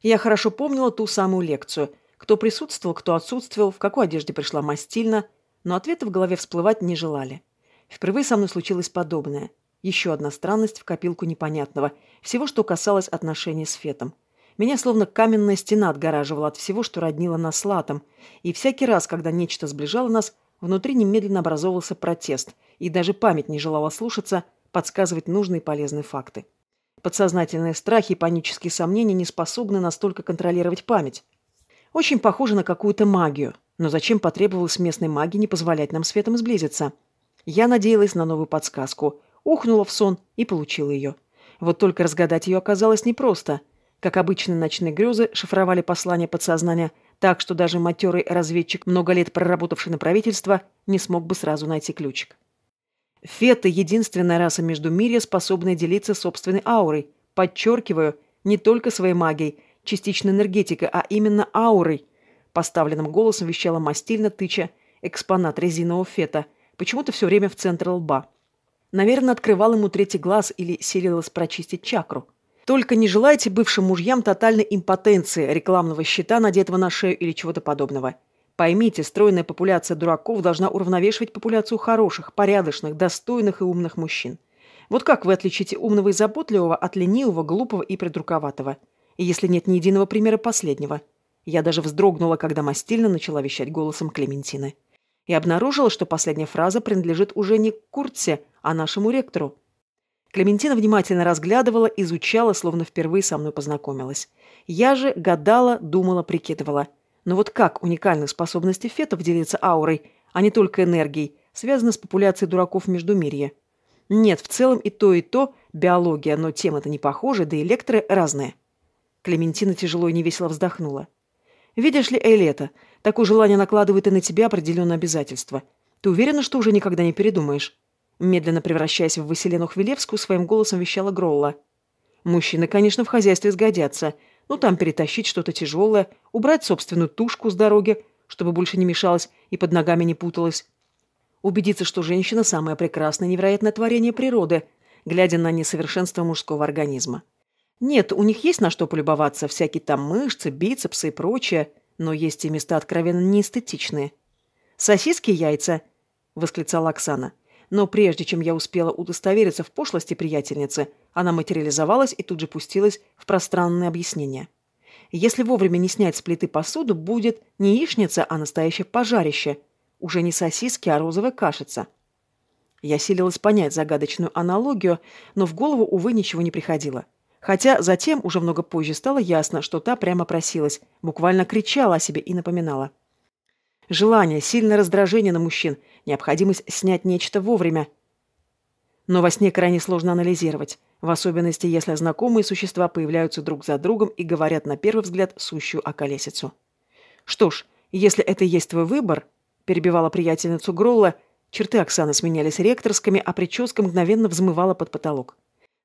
Я хорошо помнила ту самую лекцию. Кто присутствовал, кто отсутствовал, в какой одежде пришла мастильно, но ответы в голове всплывать не желали. Впервые со мной случилось подобное. Еще одна странность в копилку непонятного, всего, что касалось отношений с Фетом. Меня словно каменная стена отгораживала от всего, что роднило нас с Латом, и всякий раз, когда нечто сближало нас, внутри немедленно образовывался протест, и даже память не желала слушаться, подсказывать нужные полезные факты. Подсознательные страхи и панические сомнения не способны настолько контролировать память. Очень похоже на какую-то магию, но зачем потребовалось местной магии не позволять нам светом сблизиться? Я надеялась на новую подсказку, ухнула в сон и получила ее. Вот только разгадать ее оказалось непросто – как обычно, ночные грезы шифровали послания подсознания так, что даже матерый разведчик, много лет проработавший на правительство, не смог бы сразу найти ключик. Феты – единственная раса между мире, способная делиться собственной аурой. Подчеркиваю, не только своей магией, частично энергетикой, а именно аурой. Поставленным голосом вещала мастильно, тыча экспонат резинового фета, почему-то все время в центр лба. Наверное, открывал ему третий глаз или силилась прочистить чакру. Только не желайте бывшим мужьям тотальной импотенции, рекламного щита, надетого на шею или чего-то подобного. Поймите, стройная популяция дураков должна уравновешивать популяцию хороших, порядочных, достойных и умных мужчин. Вот как вы отличите умного и заботливого от ленивого, глупого и придурковатого? Если нет ни единого примера последнего? Я даже вздрогнула, когда Мастильна начала вещать голосом Клементины. И обнаружила, что последняя фраза принадлежит уже не Куртсе, а нашему ректору. Клементина внимательно разглядывала, изучала, словно впервые со мной познакомилась. Я же гадала, думала, прикидывала. Но вот как уникальные способности фетов делиться аурой, а не только энергией, связаны с популяцией дураков в Междумирье? Нет, в целом и то, и то биология, но темы-то не похожи, да и лекторы разные. Клементина тяжело и невесело вздохнула. «Видишь ли, Эйлета, такое желание накладывает и на тебя определенные обязательства. Ты уверена, что уже никогда не передумаешь?» Медленно превращаясь в Василену Хвилевскую, своим голосом вещала Гролла. «Мужчины, конечно, в хозяйстве сгодятся. Ну, там перетащить что-то тяжелое, убрать собственную тушку с дороги, чтобы больше не мешалась и под ногами не путалась. Убедиться, что женщина – самое прекрасное невероятное творение природы, глядя на несовершенство мужского организма. Нет, у них есть на что полюбоваться, всякие там мышцы, бицепсы и прочее, но есть и места откровенно неэстетичные. «Сосиски и яйца!» – восклицала Оксана – но прежде чем я успела удостовериться в пошлости приятельницы, она материализовалась и тут же пустилась в пространное объяснение. Если вовремя не снять с плиты посуду, будет не яичница, а настоящее пожарище. Уже не сосиски, а розовая кашица. Я силилась понять загадочную аналогию, но в голову, увы, ничего не приходило. Хотя затем, уже много позже, стало ясно, что та прямо просилась, буквально кричала о себе и напоминала. Желание, сильное раздражение на мужчин, необходимость снять нечто вовремя. Но во сне крайне сложно анализировать, в особенности, если знакомые существа появляются друг за другом и говорят на первый взгляд сущую околесицу. «Что ж, если это и есть твой выбор», – перебивала приятельницу Гролла, черты Оксаны сменялись ректорскими, а прическа мгновенно взмывала под потолок.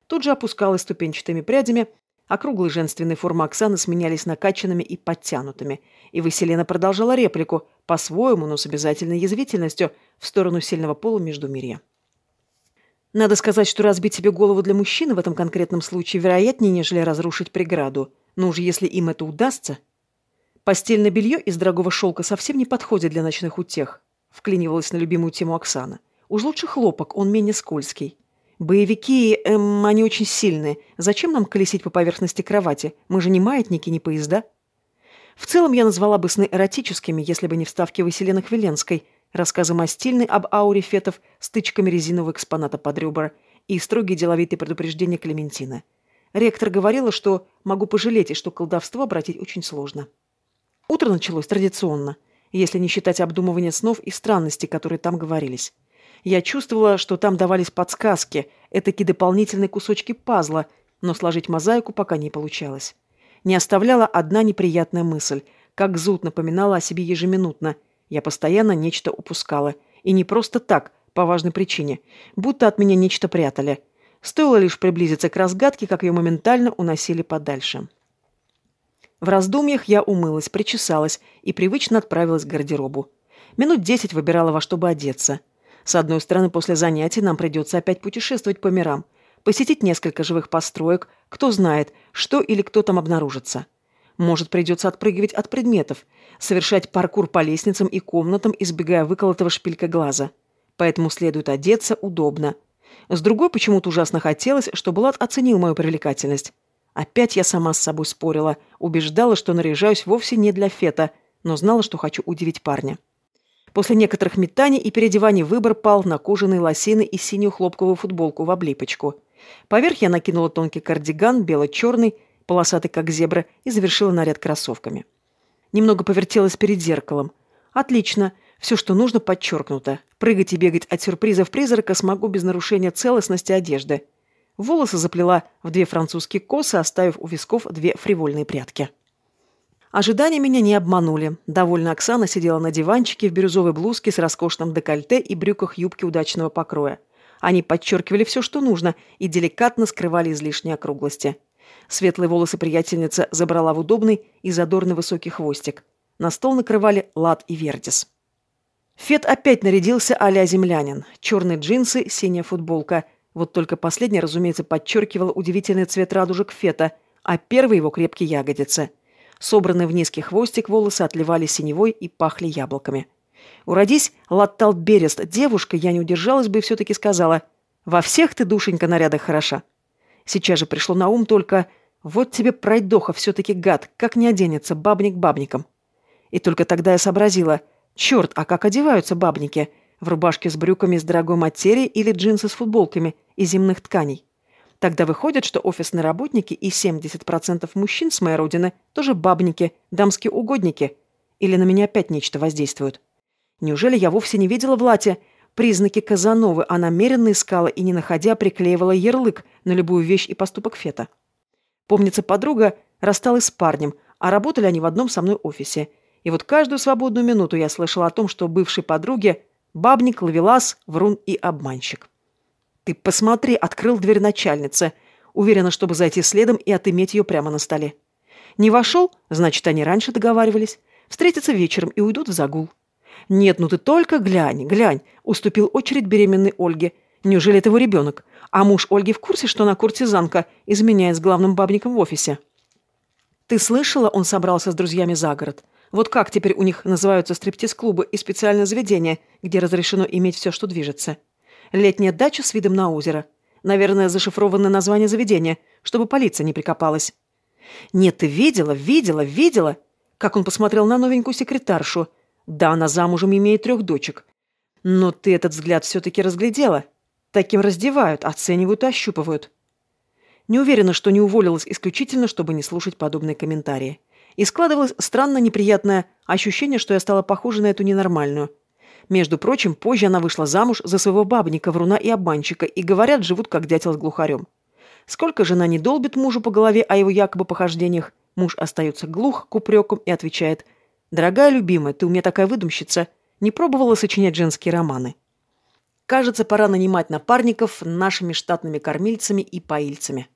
Тут же опускалась ступенчатыми прядями, Округлые женственные формы Оксаны сменялись накачанными и подтянутыми. И Василина продолжала реплику, по-своему, но с обязательной язвительностью, в сторону сильного пола между мирья. Надо сказать, что разбить себе голову для мужчины в этом конкретном случае вероятнее, нежели разрушить преграду. Но уж если им это удастся... Постельное белье из дорогого шелка совсем не подходит для ночных утех, вклинивалась на любимую тему Оксана. Уж лучше хлопок, он менее скользкий. Боевики, эм, они очень сильные. Зачем нам колесить по поверхности кровати? Мы же не маятники, не поезда. В целом я назвала бы сны эротическими, если бы не вставки Василины Хвиленской, рассказы Мастильны об ауре фетов с тычками резинового экспоната под ребра и строгие деловитые предупреждения Клементины. Ректор говорила, что могу пожалеть и что колдовство обратить очень сложно. Утро началось традиционно, если не считать обдумывания снов и странностей, которые там говорились. Я чувствовала, что там давались подсказки, этакие дополнительные кусочки пазла, но сложить мозаику пока не получалось. Не оставляла одна неприятная мысль, как зуд напоминала о себе ежеминутно. Я постоянно нечто упускала. И не просто так, по важной причине. Будто от меня нечто прятали. Стоило лишь приблизиться к разгадке, как ее моментально уносили подальше. В раздумьях я умылась, причесалась и привычно отправилась к гардеробу. Минут десять выбирала, во что бы одеться. С одной стороны, после занятий нам придется опять путешествовать по мирам, посетить несколько живых построек, кто знает, что или кто там обнаружится. Может, придется отпрыгивать от предметов, совершать паркур по лестницам и комнатам, избегая выколотого шпилька глаза. Поэтому следует одеться удобно. С другой почему-то ужасно хотелось, чтобы Лад оценил мою привлекательность. Опять я сама с собой спорила, убеждала, что наряжаюсь вовсе не для фета, но знала, что хочу удивить парня. После некоторых метаний и переодеваний выбор пал на кожаные лосины и синюю хлопковую футболку в облипочку. Поверх я накинула тонкий кардиган, бело-черный, полосатый как зебра, и завершила наряд кроссовками. Немного повертелась перед зеркалом. Отлично. Все, что нужно, подчеркнуто. Прыгать и бегать от сюрприза в призрака смогу без нарушения целостности одежды. Волосы заплела в две французские косы, оставив у висков две фривольные прядки. Ожидания меня не обманули. Довольно Оксана сидела на диванчике в бирюзовой блузке с роскошным декольте и брюках юбки удачного покроя. Они подчеркивали все, что нужно, и деликатно скрывали излишние округлости. Светлые волосы приятельница забрала в удобный и задорный высокий хвостик. На стол накрывали лад и вердис. Фет опять нарядился а-ля землянин. Черные джинсы, синяя футболка. Вот только последняя, разумеется, подчеркивала удивительный цвет радужек Фета, а первый его крепкие ягодицы – Собранные в низкий хвостик волосы отливали синевой и пахли яблоками. Уродись, латтал берест, девушка, я не удержалась бы и все-таки сказала, «Во всех ты, душенька, нарядах хороша». Сейчас же пришло на ум только, «Вот тебе пройдоха все-таки гад, как не оденется, бабник бабником». И только тогда я сообразила, «Черт, а как одеваются бабники?» В рубашке с брюками из дорогой материи или джинсы с футболками из земных тканей. Тогда выходит, что офисные работники и 70% мужчин с моей родины тоже бабники, дамские угодники. Или на меня опять нечто воздействует. Неужели я вовсе не видела в лате признаки Казановы, а намеренно искала и, не находя, приклеивала ярлык на любую вещь и поступок Фета? Помнится, подруга рассталась с парнем, а работали они в одном со мной офисе. И вот каждую свободную минуту я слышала о том, что бывшей подруге бабник, ловелас, врун и обманщик. «Ты посмотри!» — открыл дверь начальницы. Уверена, чтобы зайти следом и отыметь ее прямо на столе. Не вошел? Значит, они раньше договаривались. Встретятся вечером и уйдут в загул. «Нет, ну ты только глянь, глянь!» — уступил очередь беременной Ольге. «Неужели это его ребенок? А муж Ольги в курсе, что она куртизанка, изменяет с главным бабником в офисе?» «Ты слышала, он собрался с друзьями за город? Вот как теперь у них называются стриптиз-клубы и специальное заведение, где разрешено иметь все, что движется?» Летняя дача с видом на озеро. Наверное, зашифрованное название заведения, чтобы полиция не прикопалась. Нет, ты видела, видела, видела, как он посмотрел на новенькую секретаршу. Да, она замужем имеет трех дочек. Но ты этот взгляд все-таки разглядела. Таким раздевают, оценивают и ощупывают. Не уверена, что не уволилась исключительно, чтобы не слушать подобные комментарии. И складывалось странно неприятное ощущение, что я стала похожа на эту ненормальную – между прочим, позже она вышла замуж за своего бабника, вруна и обманщика, и, говорят, живут как дятел с глухарем. Сколько жена не долбит мужу по голове о его якобы похождениях, муж остается глух к упрекам и отвечает «Дорогая любимая, ты у меня такая выдумщица, не пробовала сочинять женские романы». Кажется, пора нанимать напарников нашими штатными кормильцами и поильцами.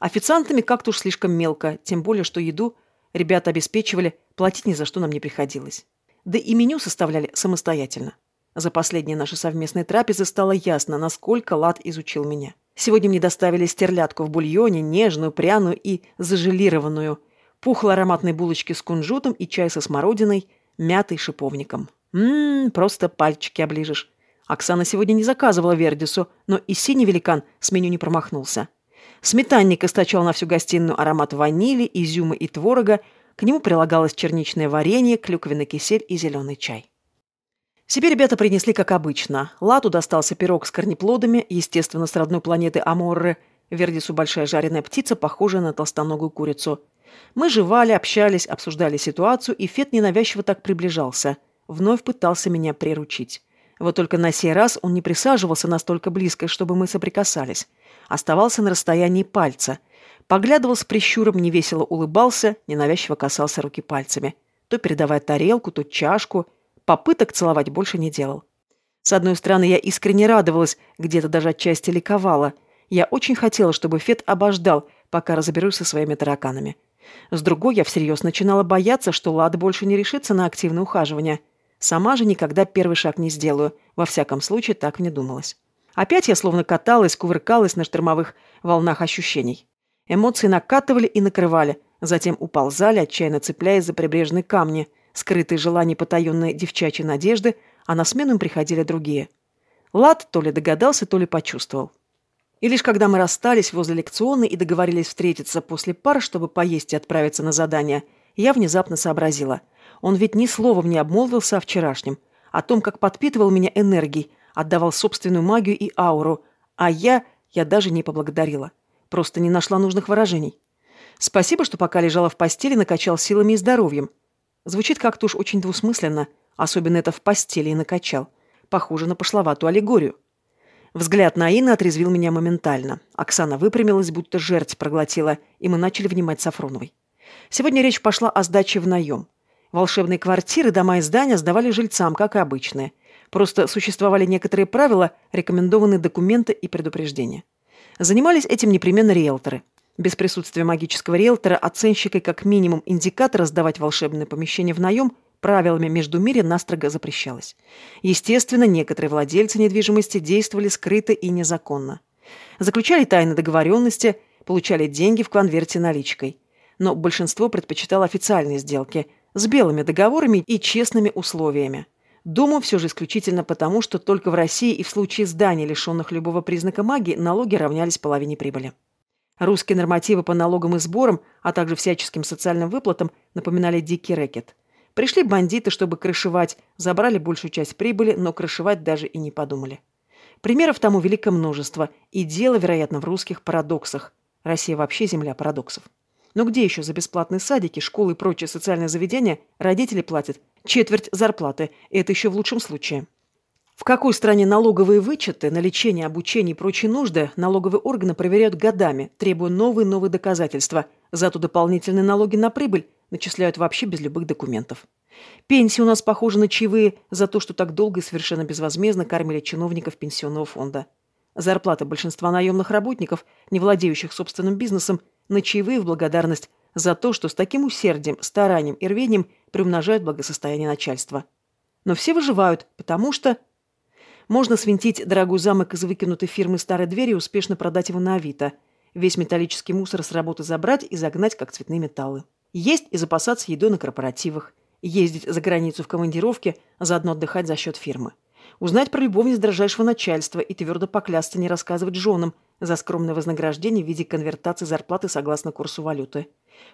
Официантами как-то уж слишком мелко, тем более, что еду ребята обеспечивали, платить ни за что нам не приходилось. Да и меню составляли самостоятельно. За последние наши совместные трапезы стало ясно, насколько Лад изучил меня. Сегодня мне доставили стерлядку в бульоне, нежную, пряную и зажелированную, пухло ароматной булочки с кунжутом и чай со смородиной, мятой шиповником. Ммм, просто пальчики оближешь. Оксана сегодня не заказывала Вердису, но и синий великан с меню не промахнулся. Сметанник источал на всю гостиную аромат ванили, изюма и творога, к нему прилагалось черничное варенье, клюквенный кисель и зеленый чай. Себе ребята принесли как обычно. Лату достался пирог с корнеплодами, естественно, с родной планеты Аморры. Вердису большая жареная птица, похожая на толстоногую курицу. Мы жевали, общались, обсуждали ситуацию, и Фет ненавязчиво так приближался. Вновь пытался меня приручить. Вот только на сей раз он не присаживался настолько близко, чтобы мы соприкасались. Оставался на расстоянии пальца. Поглядывал с прищуром, невесело улыбался, ненавязчиво касался руки пальцами. То передавая тарелку, то чашку. Попыток целовать больше не делал. С одной стороны, я искренне радовалась, где-то даже отчасти ликовала. Я очень хотела, чтобы Фет обождал, пока разберусь со своими тараканами. С другой, я всерьез начинала бояться, что Лада больше не решится на активное ухаживание – Сама же никогда первый шаг не сделаю. Во всяком случае, так мне думалось. Опять я словно каталась, кувыркалась на штормовых волнах ощущений. Эмоции накатывали и накрывали, затем уползали, отчаянно цепляясь за прибрежные камни, скрытые желания потаенные девчачьи надежды, а на смену им приходили другие. Лад то ли догадался, то ли почувствовал. И лишь когда мы расстались возле лекционной и договорились встретиться после пар, чтобы поесть и отправиться на задание, я внезапно сообразила – он ведь ни словом не обмолвился о вчерашнем, о том, как подпитывал меня энергией, отдавал собственную магию и ауру, а я, я даже не поблагодарила. Просто не нашла нужных выражений. Спасибо, что пока лежала в постели, накачал силами и здоровьем. Звучит как-то уж очень двусмысленно, особенно это в постели и накачал. Похоже на пошловатую аллегорию. Взгляд на Инна отрезвил меня моментально. Оксана выпрямилась, будто жерть проглотила, и мы начали внимать Сафроновой. Сегодня речь пошла о сдаче в наем. Волшебные квартиры, дома и здания сдавали жильцам, как и обычные. Просто существовали некоторые правила, рекомендованные документы и предупреждения. Занимались этим непременно риэлторы. Без присутствия магического риэлтора оценщика как минимум индикатора сдавать волшебное помещение в наем правилами между мире настрого запрещалось. Естественно, некоторые владельцы недвижимости действовали скрыто и незаконно. Заключали тайные договоренности, получали деньги в конверте наличкой. Но большинство предпочитало официальные сделки – с белыми договорами и честными условиями. Думаю, все же исключительно потому, что только в России и в случае зданий, лишенных любого признака магии, налоги равнялись половине прибыли. Русские нормативы по налогам и сборам, а также всяческим социальным выплатам напоминали дикий рэкет. Пришли бандиты, чтобы крышевать, забрали большую часть прибыли, но крышевать даже и не подумали. Примеров тому великое множество, и дело, вероятно, в русских парадоксах. Россия вообще земля парадоксов. Но где еще за бесплатные садики, школы и прочие социальные заведения родители платят четверть зарплаты, и это еще в лучшем случае. В какой стране налоговые вычеты на лечение, обучение и прочие нужды налоговые органы проверяют годами, требуя новые и новые доказательства, зато дополнительные налоги на прибыль начисляют вообще без любых документов. Пенсии у нас похожи на чаевые за то, что так долго и совершенно безвозмездно кормили чиновников пенсионного фонда. Зарплаты большинства наемных работников, не владеющих собственным бизнесом, на чаевые в благодарность за то, что с таким усердием, старанием и рвением приумножают благосостояние начальства. Но все выживают, потому что... Можно свинтить дорогой замок из выкинутой фирмы старой двери и успешно продать его на Авито. Весь металлический мусор с работы забрать и загнать, как цветные металлы. Есть и запасаться едой на корпоративах. Ездить за границу в командировке, а заодно отдыхать за счет фирмы. Узнать про любовниц дрожайшего начальства и твердо поклясться не рассказывать женам, за скромное вознаграждение в виде конвертации зарплаты согласно курсу валюты.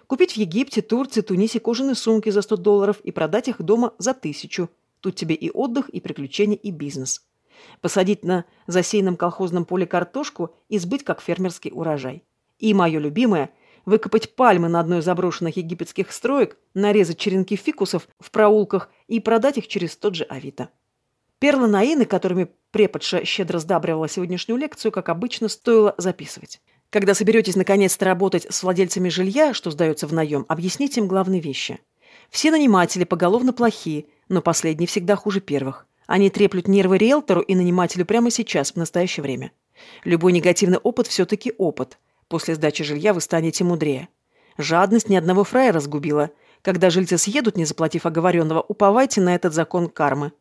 Купить в Египте, Турции, Тунисе кожаные сумки за 100 долларов и продать их дома за тысячу. Тут тебе и отдых, и приключения, и бизнес. Посадить на засеянном колхозном поле картошку и сбыть как фермерский урожай. И мое любимое – выкопать пальмы на одной из заброшенных египетских строек, нарезать черенки фикусов в проулках и продать их через тот же Авито. Перлы Наины, которыми преподша щедро сдабривала сегодняшнюю лекцию, как обычно, стоило записывать. Когда соберетесь наконец-то работать с владельцами жилья, что сдается в наем, объясните им главные вещи. Все наниматели поголовно плохие, но последние всегда хуже первых. Они треплют нервы риэлтору и нанимателю прямо сейчас, в настоящее время. Любой негативный опыт все-таки опыт. После сдачи жилья вы станете мудрее. Жадность ни одного фрая разгубила. Когда жильцы съедут, не заплатив оговоренного, уповайте на этот закон кармы.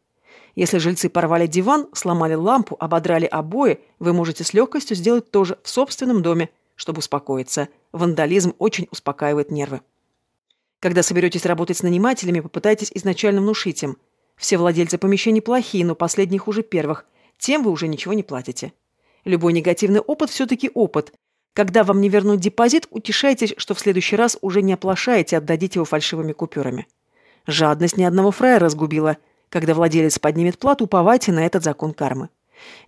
Если жильцы порвали диван, сломали лампу, ободрали обои, вы можете с легкостью сделать то же в собственном доме, чтобы успокоиться. Вандализм очень успокаивает нервы. Когда соберетесь работать с нанимателями, попытайтесь изначально внушить им. Все владельцы помещений плохие, но последних хуже первых. Тем вы уже ничего не платите. Любой негативный опыт все-таки опыт. Когда вам не вернут депозит, утешайтесь, что в следующий раз уже не оплошаете, отдадите его фальшивыми купюрами. Жадность ни одного фрая разгубила – Когда владелец поднимет плату, уповайте на этот закон кармы.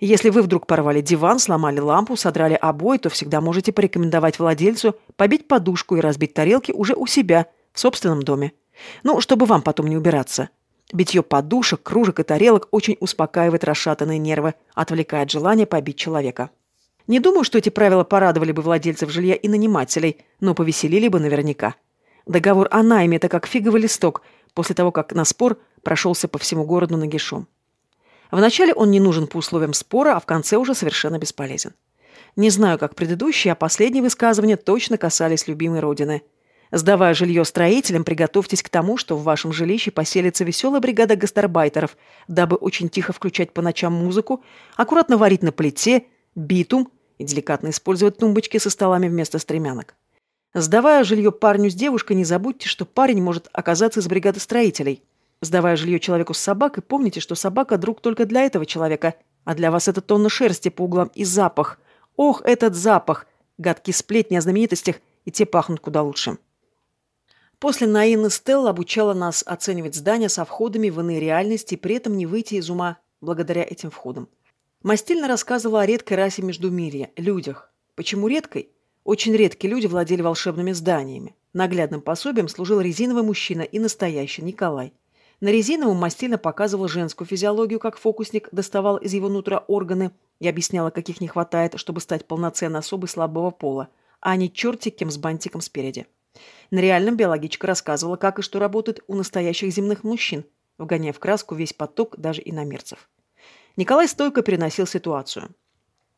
Если вы вдруг порвали диван, сломали лампу, содрали обои, то всегда можете порекомендовать владельцу побить подушку и разбить тарелки уже у себя, в собственном доме. Ну, чтобы вам потом не убираться. Битье подушек, кружек и тарелок очень успокаивает расшатанные нервы, отвлекает желание побить человека. Не думаю, что эти правила порадовали бы владельцев жилья и нанимателей, но повеселили бы наверняка. Договор о найме – это как фиговый листок, после того, как на спор прошелся по всему городу нагишом. Вначале он не нужен по условиям спора, а в конце уже совершенно бесполезен. Не знаю, как предыдущие, а последние высказывания точно касались любимой родины. Сдавая жилье строителям, приготовьтесь к тому, что в вашем жилище поселится веселая бригада гастарбайтеров, дабы очень тихо включать по ночам музыку, аккуратно варить на плите, битум и деликатно использовать тумбочки со столами вместо стремянок. Сдавая жилье парню с девушкой, не забудьте, что парень может оказаться из бригады строителей – Сдавая жилье человеку с собакой, помните, что собака – друг только для этого человека, а для вас это тонна шерсти по углам и запах. Ох, этот запах! Гадкие сплетни о знаменитостях, и те пахнут куда лучше. После Наины Стелла обучала нас оценивать здания со входами в иные реальности и при этом не выйти из ума благодаря этим входам. Мастильно рассказывала о редкой расе Междумирья – людях. Почему редкой? Очень редкие люди владели волшебными зданиями. Наглядным пособием служил резиновый мужчина и настоящий Николай. На резиновом мастильно показывал женскую физиологию, как фокусник доставал из его нутра органы и объясняла, каких не хватает, чтобы стать полноценной особой слабого пола, а не чертиком с бантиком спереди. На реальном биологичка рассказывала, как и что работает у настоящих земных мужчин, вгоняя в краску весь поток даже иномерцев. Николай стойко переносил ситуацию.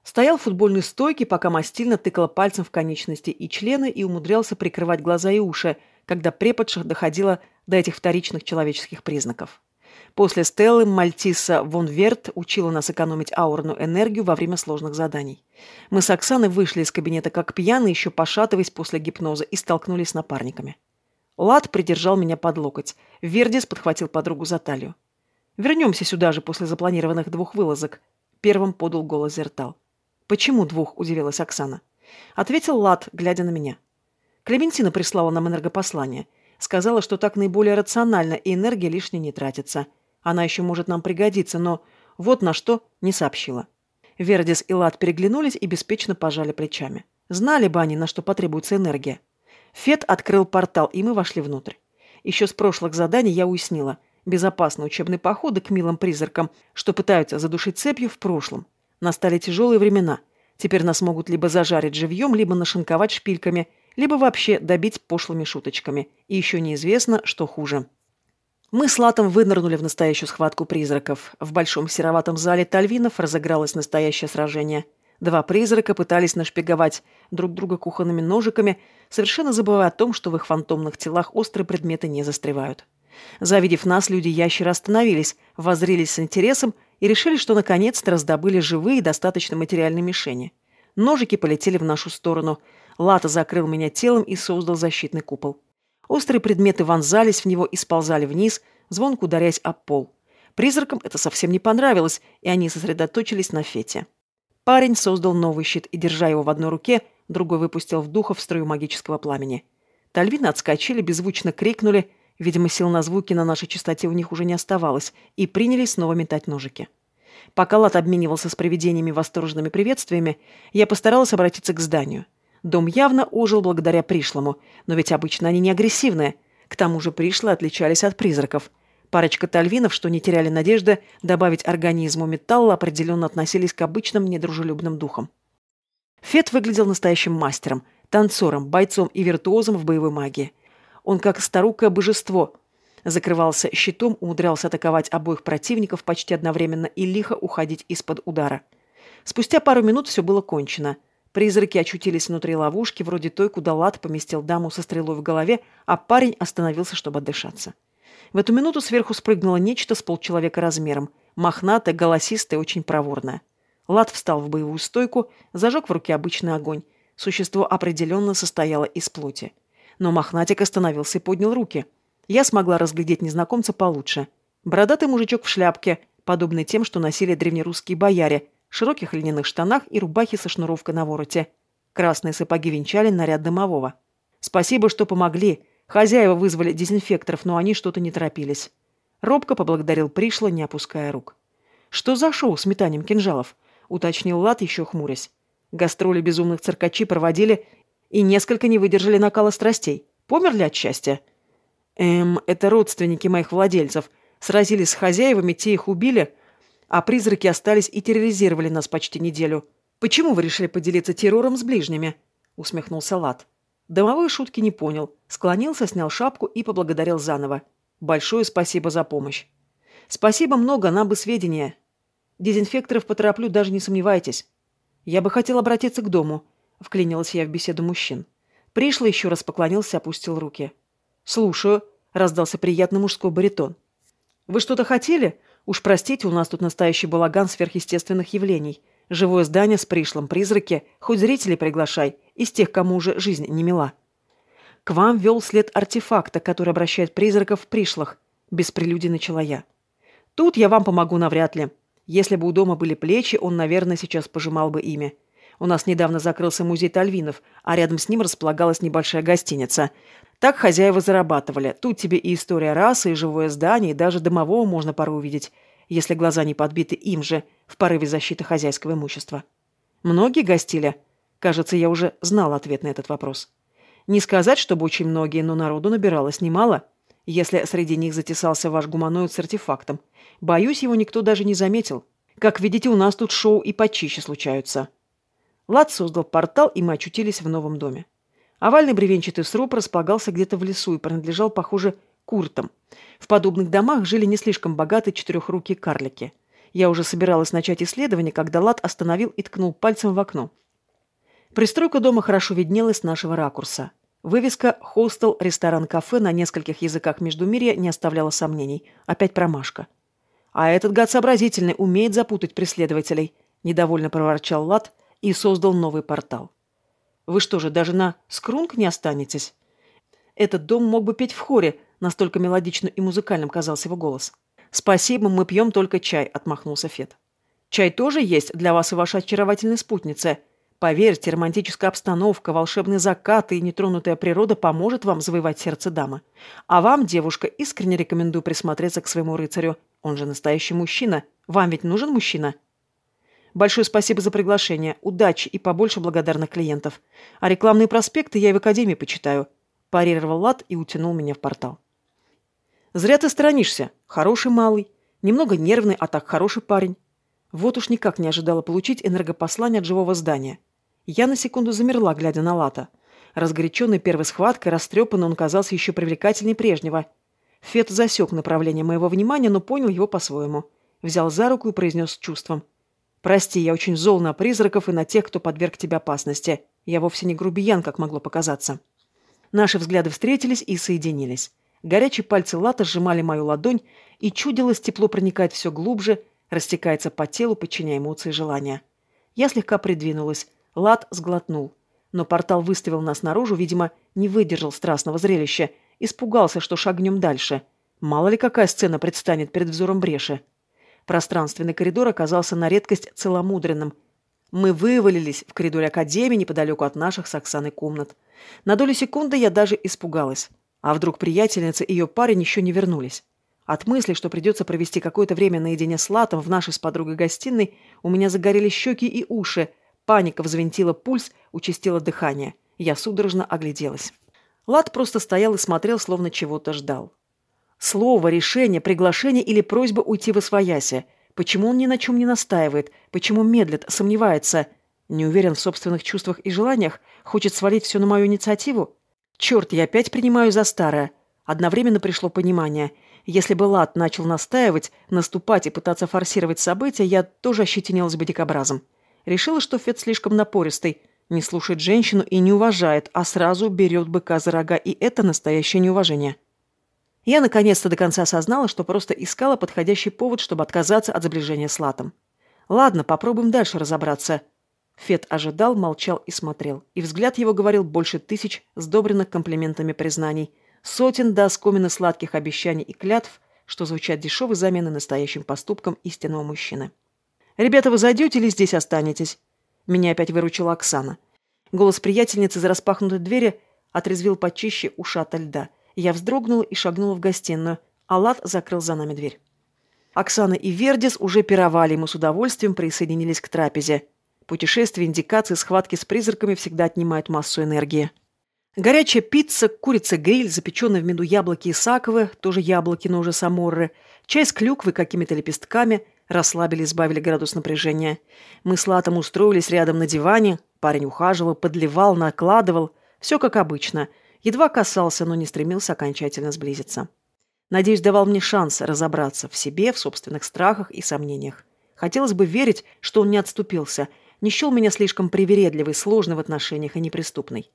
Стоял в футбольной стойке, пока мастильно тыкала пальцем в конечности и члены и умудрялся прикрывать глаза и уши, когда преподших доходило до этих вторичных человеческих признаков. После Стеллы Мальтиса Вон Верт учила нас экономить аурную энергию во время сложных заданий. Мы с Оксаной вышли из кабинета как пьяные, еще пошатываясь после гипноза, и столкнулись с напарниками. Лад придержал меня под локоть. Вердис подхватил подругу за талию. «Вернемся сюда же после запланированных двух вылазок», — первым подал голос Зертал. «Почему двух?» — удивилась Оксана. Ответил Лад, глядя на меня. Клементина прислала нам энергопослание — Сказала, что так наиболее рационально, и энергия лишней не тратится. Она еще может нам пригодиться, но вот на что не сообщила. Вердис и Лад переглянулись и беспечно пожали плечами. Знали бы они, на что потребуется энергия. Фет открыл портал, и мы вошли внутрь. Еще с прошлых заданий я уяснила. Безопасные учебные походы к милым призракам, что пытаются задушить цепью в прошлом. Настали тяжелые времена. Теперь нас могут либо зажарить живьем, либо нашинковать шпильками – либо вообще добить пошлыми шуточками. И еще неизвестно, что хуже. Мы с Латом вынырнули в настоящую схватку призраков. В большом сероватом зале Тальвинов разыгралось настоящее сражение. Два призрака пытались нашпиговать друг друга кухонными ножиками, совершенно забывая о том, что в их фантомных телах острые предметы не застревают. Завидев нас, люди-ящеры остановились, воззрелись с интересом и решили, что наконец-то раздобыли живые и достаточно материальные мишени. Ножики полетели в нашу сторону – Лата закрыл меня телом и создал защитный купол. Острые предметы вонзались в него и сползали вниз, звонко ударяясь об пол. Призракам это совсем не понравилось, и они сосредоточились на Фете. Парень создал новый щит и, держа его в одной руке, другой выпустил в духа в струю магического пламени. Тальвины отскочили, беззвучно крикнули, видимо, сил на звуки на нашей частоте у них уже не оставалось, и принялись снова метать ножики. Пока Лат обменивался с привидениями восторженными приветствиями, я постаралась обратиться к зданию. Дом явно ожил благодаря пришлому, но ведь обычно они не агрессивные. К тому же пришлые отличались от призраков. Парочка тальвинов, что не теряли надежды добавить организму металла, определенно относились к обычным недружелюбным духам. Фет выглядел настоящим мастером, танцором, бойцом и виртуозом в боевой магии. Он, как старукое божество, закрывался щитом, умудрялся атаковать обоих противников почти одновременно и лихо уходить из-под удара. Спустя пару минут все было кончено – Призраки очутились внутри ловушки, вроде той, куда Лад поместил даму со стрелой в голове, а парень остановился, чтобы отдышаться. В эту минуту сверху спрыгнуло нечто с полчеловека размером, мохнатое, голосистое, очень проворное. Лад встал в боевую стойку, зажег в руке обычный огонь. Существо определенно состояло из плоти. Но мохнатик остановился и поднял руки. Я смогла разглядеть незнакомца получше. Бородатый мужичок в шляпке, подобный тем, что носили древнерусские бояре, широких льняных штанах и рубахе со шнуровкой на вороте. Красные сапоги венчали наряд дымового. «Спасибо, что помогли. Хозяева вызвали дезинфекторов, но они что-то не торопились». Робко поблагодарил пришло, не опуская рук. «Что за шоу с метанием кинжалов?» — уточнил Лад, еще хмурясь. Гастроли безумных циркачи проводили и несколько не выдержали накала страстей. Померли от счастья. Эм, это родственники моих владельцев. Сразились с хозяевами, те их убили, а призраки остались и терроризировали нас почти неделю. Почему вы решили поделиться террором с ближними?» — усмехнулся Лад. Домовой шутки не понял, склонился, снял шапку и поблагодарил заново. Большое спасибо за помощь. Спасибо много, нам бы сведения. Дезинфекторов потороплю, даже не сомневайтесь. Я бы хотел обратиться к дому, вклинилась я в беседу мужчин. Пришло еще раз поклонился, опустил руки. Слушаю, раздался приятный мужской баритон. Вы что-то хотели? Уж простите, у нас тут настоящий балаган сверхъестественных явлений. Живое здание с пришлым, призраки, хоть зрителей приглашай, из тех, кому уже жизнь не мила. К вам вел след артефакта, который обращает призраков в пришлых. Без прелюдии начала я. Тут я вам помогу навряд ли. Если бы у дома были плечи, он, наверное, сейчас пожимал бы ими. У нас недавно закрылся музей Тальвинов, а рядом с ним располагалась небольшая гостиница. Так хозяева зарабатывали. Тут тебе и история расы, и живое здание, и даже домового можно порой увидеть, если глаза не подбиты им же в порыве защиты хозяйского имущества. Многие гостили? Кажется, я уже знал ответ на этот вопрос. Не сказать, чтобы очень многие, но народу набиралось немало, если среди них затесался ваш гуманоид с артефактом. Боюсь, его никто даже не заметил. Как видите, у нас тут шоу и почище случаются. Лад создал портал, и мы очутились в новом доме. Овальный бревенчатый сруб располагался где-то в лесу и принадлежал, похоже, куртам. В подобных домах жили не слишком богатые четырехрукие карлики. Я уже собиралась начать исследование, когда Лад остановил и ткнул пальцем в окно. Пристройка дома хорошо виднелась с нашего ракурса. Вывеска «Хостел, ресторан, кафе» на нескольких языках Междумирья не оставляла сомнений. Опять промашка. «А этот гад сообразительный, умеет запутать преследователей», – недовольно проворчал Лад и создал новый портал. «Вы что же, даже на скрунг не останетесь?» Этот дом мог бы петь в хоре, настолько мелодичным и музыкальным казался его голос. «Спасибо, мы пьем только чай», – отмахнулся Фет. «Чай тоже есть для вас и вашей очаровательной спутницы», – Поверьте, романтическая обстановка, волшебный закат и нетронутая природа поможет вам завоевать сердце дамы. А вам, девушка, искренне рекомендую присмотреться к своему рыцарю. Он же настоящий мужчина. Вам ведь нужен мужчина? Большое спасибо за приглашение. Удачи и побольше благодарных клиентов. А рекламные проспекты я и в академии почитаю. Парировал Лад и утянул меня в портал. Зря ты сторонишься. Хороший малый. Немного нервный, а так хороший парень. Вот уж никак не ожидала получить энергопослание от живого здания. Я на секунду замерла, глядя на Лата. Разгоряченный первой схваткой, растрепанный, он казался еще привлекательней прежнего. Фет засек направление моего внимания, но понял его по-своему. Взял за руку и произнес с чувством. «Прости, я очень зол на призраков и на тех, кто подверг тебя опасности. Я вовсе не грубиян, как могло показаться». Наши взгляды встретились и соединились. Горячие пальцы Лата сжимали мою ладонь, и чудилось, тепло проникает все глубже, растекается по телу, подчиняя эмоции желания. Я слегка придвинулась, Лад сглотнул. Но портал выставил нас наружу, видимо, не выдержал страстного зрелища. Испугался, что шагнем дальше. Мало ли какая сцена предстанет перед взором бреши. Пространственный коридор оказался на редкость целомудренным. Мы вывалились в коридоре Академии неподалеку от наших с Оксаной комнат. На долю секунды я даже испугалась. А вдруг приятельница и ее парень еще не вернулись? От мысли, что придется провести какое-то время наедине с Латом в нашей с подругой гостиной, у меня загорели щеки и уши – Паника взвинтила пульс, участила дыхание. Я судорожно огляделась. Лад просто стоял и смотрел, словно чего-то ждал. Слово, решение, приглашение или просьба уйти в освояси. Почему он ни на чем не настаивает? Почему медлит, сомневается? Не уверен в собственных чувствах и желаниях? Хочет свалить все на мою инициативу? Черт, я опять принимаю за старое. Одновременно пришло понимание. Если бы Лад начал настаивать, наступать и пытаться форсировать события, я тоже ощетинилась бы дикобразом. Решила, что Фет слишком напористый, не слушает женщину и не уважает, а сразу берет быка за рога, и это настоящее неуважение. Я наконец-то до конца осознала, что просто искала подходящий повод, чтобы отказаться от сближения с Латом. Ладно, попробуем дальше разобраться. Фет ожидал, молчал и смотрел. И взгляд его говорил больше тысяч сдобренных комплиментами признаний. Сотен до оскомины сладких обещаний и клятв, что звучат дешевой замены настоящим поступкам истинного мужчины. «Ребята, вы зайдете или здесь останетесь?» Меня опять выручила Оксана. Голос приятельницы за распахнутой двери отрезвил почище ушата льда. Я вздрогнула и шагнула в гостиную, а Лад закрыл за нами дверь. Оксана и Вердис уже пировали, и мы с удовольствием присоединились к трапезе. Путешествия, индикации, схватки с призраками всегда отнимают массу энергии. Горячая пицца, курица-гриль, запеченные в меду яблоки и саковы, тоже яблоки, но уже саморры, чай с клюквой, какими-то лепестками, расслабили, избавили градус напряжения. Мы с Латом устроились рядом на диване, парень ухаживал, подливал, накладывал. Все как обычно. Едва касался, но не стремился окончательно сблизиться. Надеюсь, давал мне шанс разобраться в себе, в собственных страхах и сомнениях. Хотелось бы верить, что он не отступился, не счел меня слишком привередливой, сложной в отношениях и неприступной.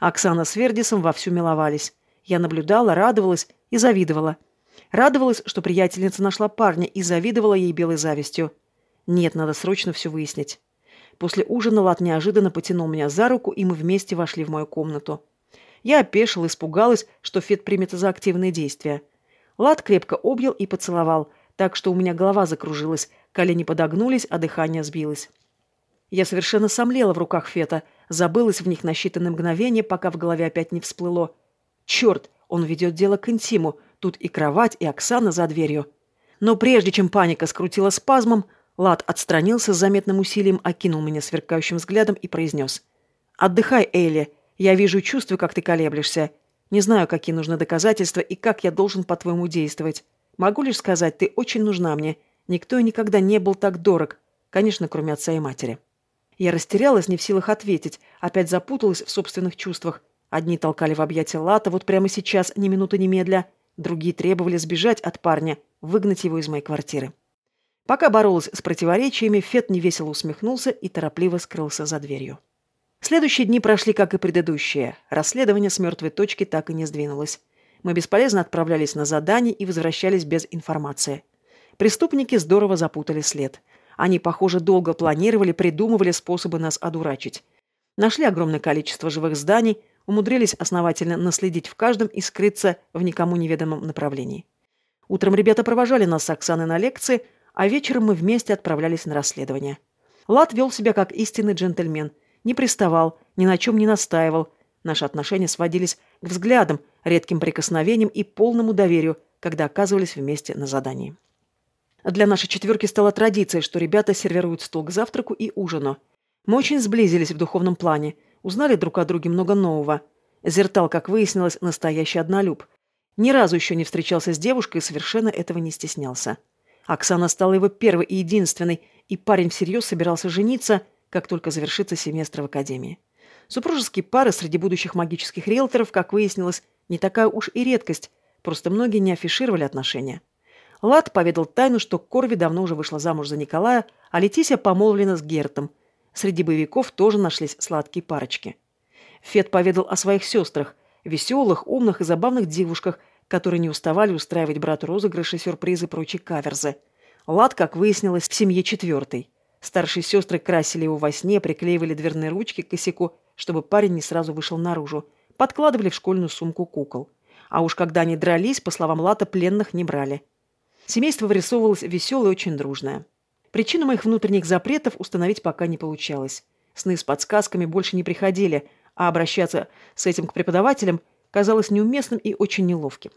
Оксана с Вердисом вовсю миловались. Я наблюдала, радовалась и завидовала. Радовалась, что приятельница нашла парня и завидовала ей белой завистью. Нет, надо срочно все выяснить. После ужина Лат неожиданно потянул меня за руку, и мы вместе вошли в мою комнату. Я опешила, испугалась, что Фет примется за активные действия. Лат крепко обнял и поцеловал, так что у меня голова закружилась, колени подогнулись, а дыхание сбилось. Я совершенно сомлела в руках Фета, забылась в них на считанные мгновения, пока в голове опять не всплыло. Черт, он ведет дело к интиму, тут и кровать, и Оксана за дверью. Но прежде чем паника скрутила спазмом, Лад отстранился с заметным усилием, окинул меня сверкающим взглядом и произнес. «Отдыхай, Элли. Я вижу и чувствую, как ты колеблешься. Не знаю, какие нужны доказательства и как я должен, по-твоему, действовать. Могу лишь сказать, ты очень нужна мне. Никто и никогда не был так дорог. Конечно, кроме отца и матери». Я растерялась, не в силах ответить, опять запуталась в собственных чувствах. Одни толкали в объятия Лата вот прямо сейчас, ни минуты немедля. Другие требовали сбежать от парня, выгнать его из моей квартиры. Пока боролась с противоречиями, Фет невесело усмехнулся и торопливо скрылся за дверью. Следующие дни прошли, как и предыдущие. Расследование с мертвой точки так и не сдвинулось. Мы бесполезно отправлялись на задание и возвращались без информации. Преступники здорово запутали след. Они, похоже, долго планировали, придумывали способы нас одурачить. Нашли огромное количество живых зданий, умудрились основательно наследить в каждом и скрыться в никому неведомом направлении. Утром ребята провожали нас с Оксаной на лекции, а вечером мы вместе отправлялись на расследование. Лад вел себя как истинный джентльмен, не приставал, ни на чем не настаивал. Наши отношения сводились к взглядам, редким прикосновениям и полному доверию, когда оказывались вместе на задании. Для нашей четверки стала традицией, что ребята сервируют стол к завтраку и ужину. Мы очень сблизились в духовном плане, узнали друг о друге много нового. Зертал, как выяснилось, настоящий однолюб. Ни разу еще не встречался с девушкой и совершенно этого не стеснялся. Оксана стала его первой и единственной, и парень всерьез собирался жениться, как только завершится семестр в академии. Супружеские пары среди будущих магических риэлторов, как выяснилось, не такая уж и редкость, просто многие не афишировали отношения. Лад поведал тайну, что Корви давно уже вышла замуж за Николая, а Летисия помолвлена с Гертом. Среди боевиков тоже нашлись сладкие парочки. Фет поведал о своих сестрах, веселых, умных и забавных девушках, которые не уставали устраивать брату розыгрыши, сюрпризы и прочие каверзы. Лад, как выяснилось, в семье четвертой. Старшие сестры красили его во сне, приклеивали дверные ручки к косяку, чтобы парень не сразу вышел наружу, подкладывали в школьную сумку кукол. А уж когда они дрались, по словам Лата, пленных не брали. Семейство вырисовывалось веселое и очень дружное. Причину моих внутренних запретов установить пока не получалось. Сны с подсказками больше не приходили, а обращаться с этим к преподавателям казалось неуместным и очень неловким.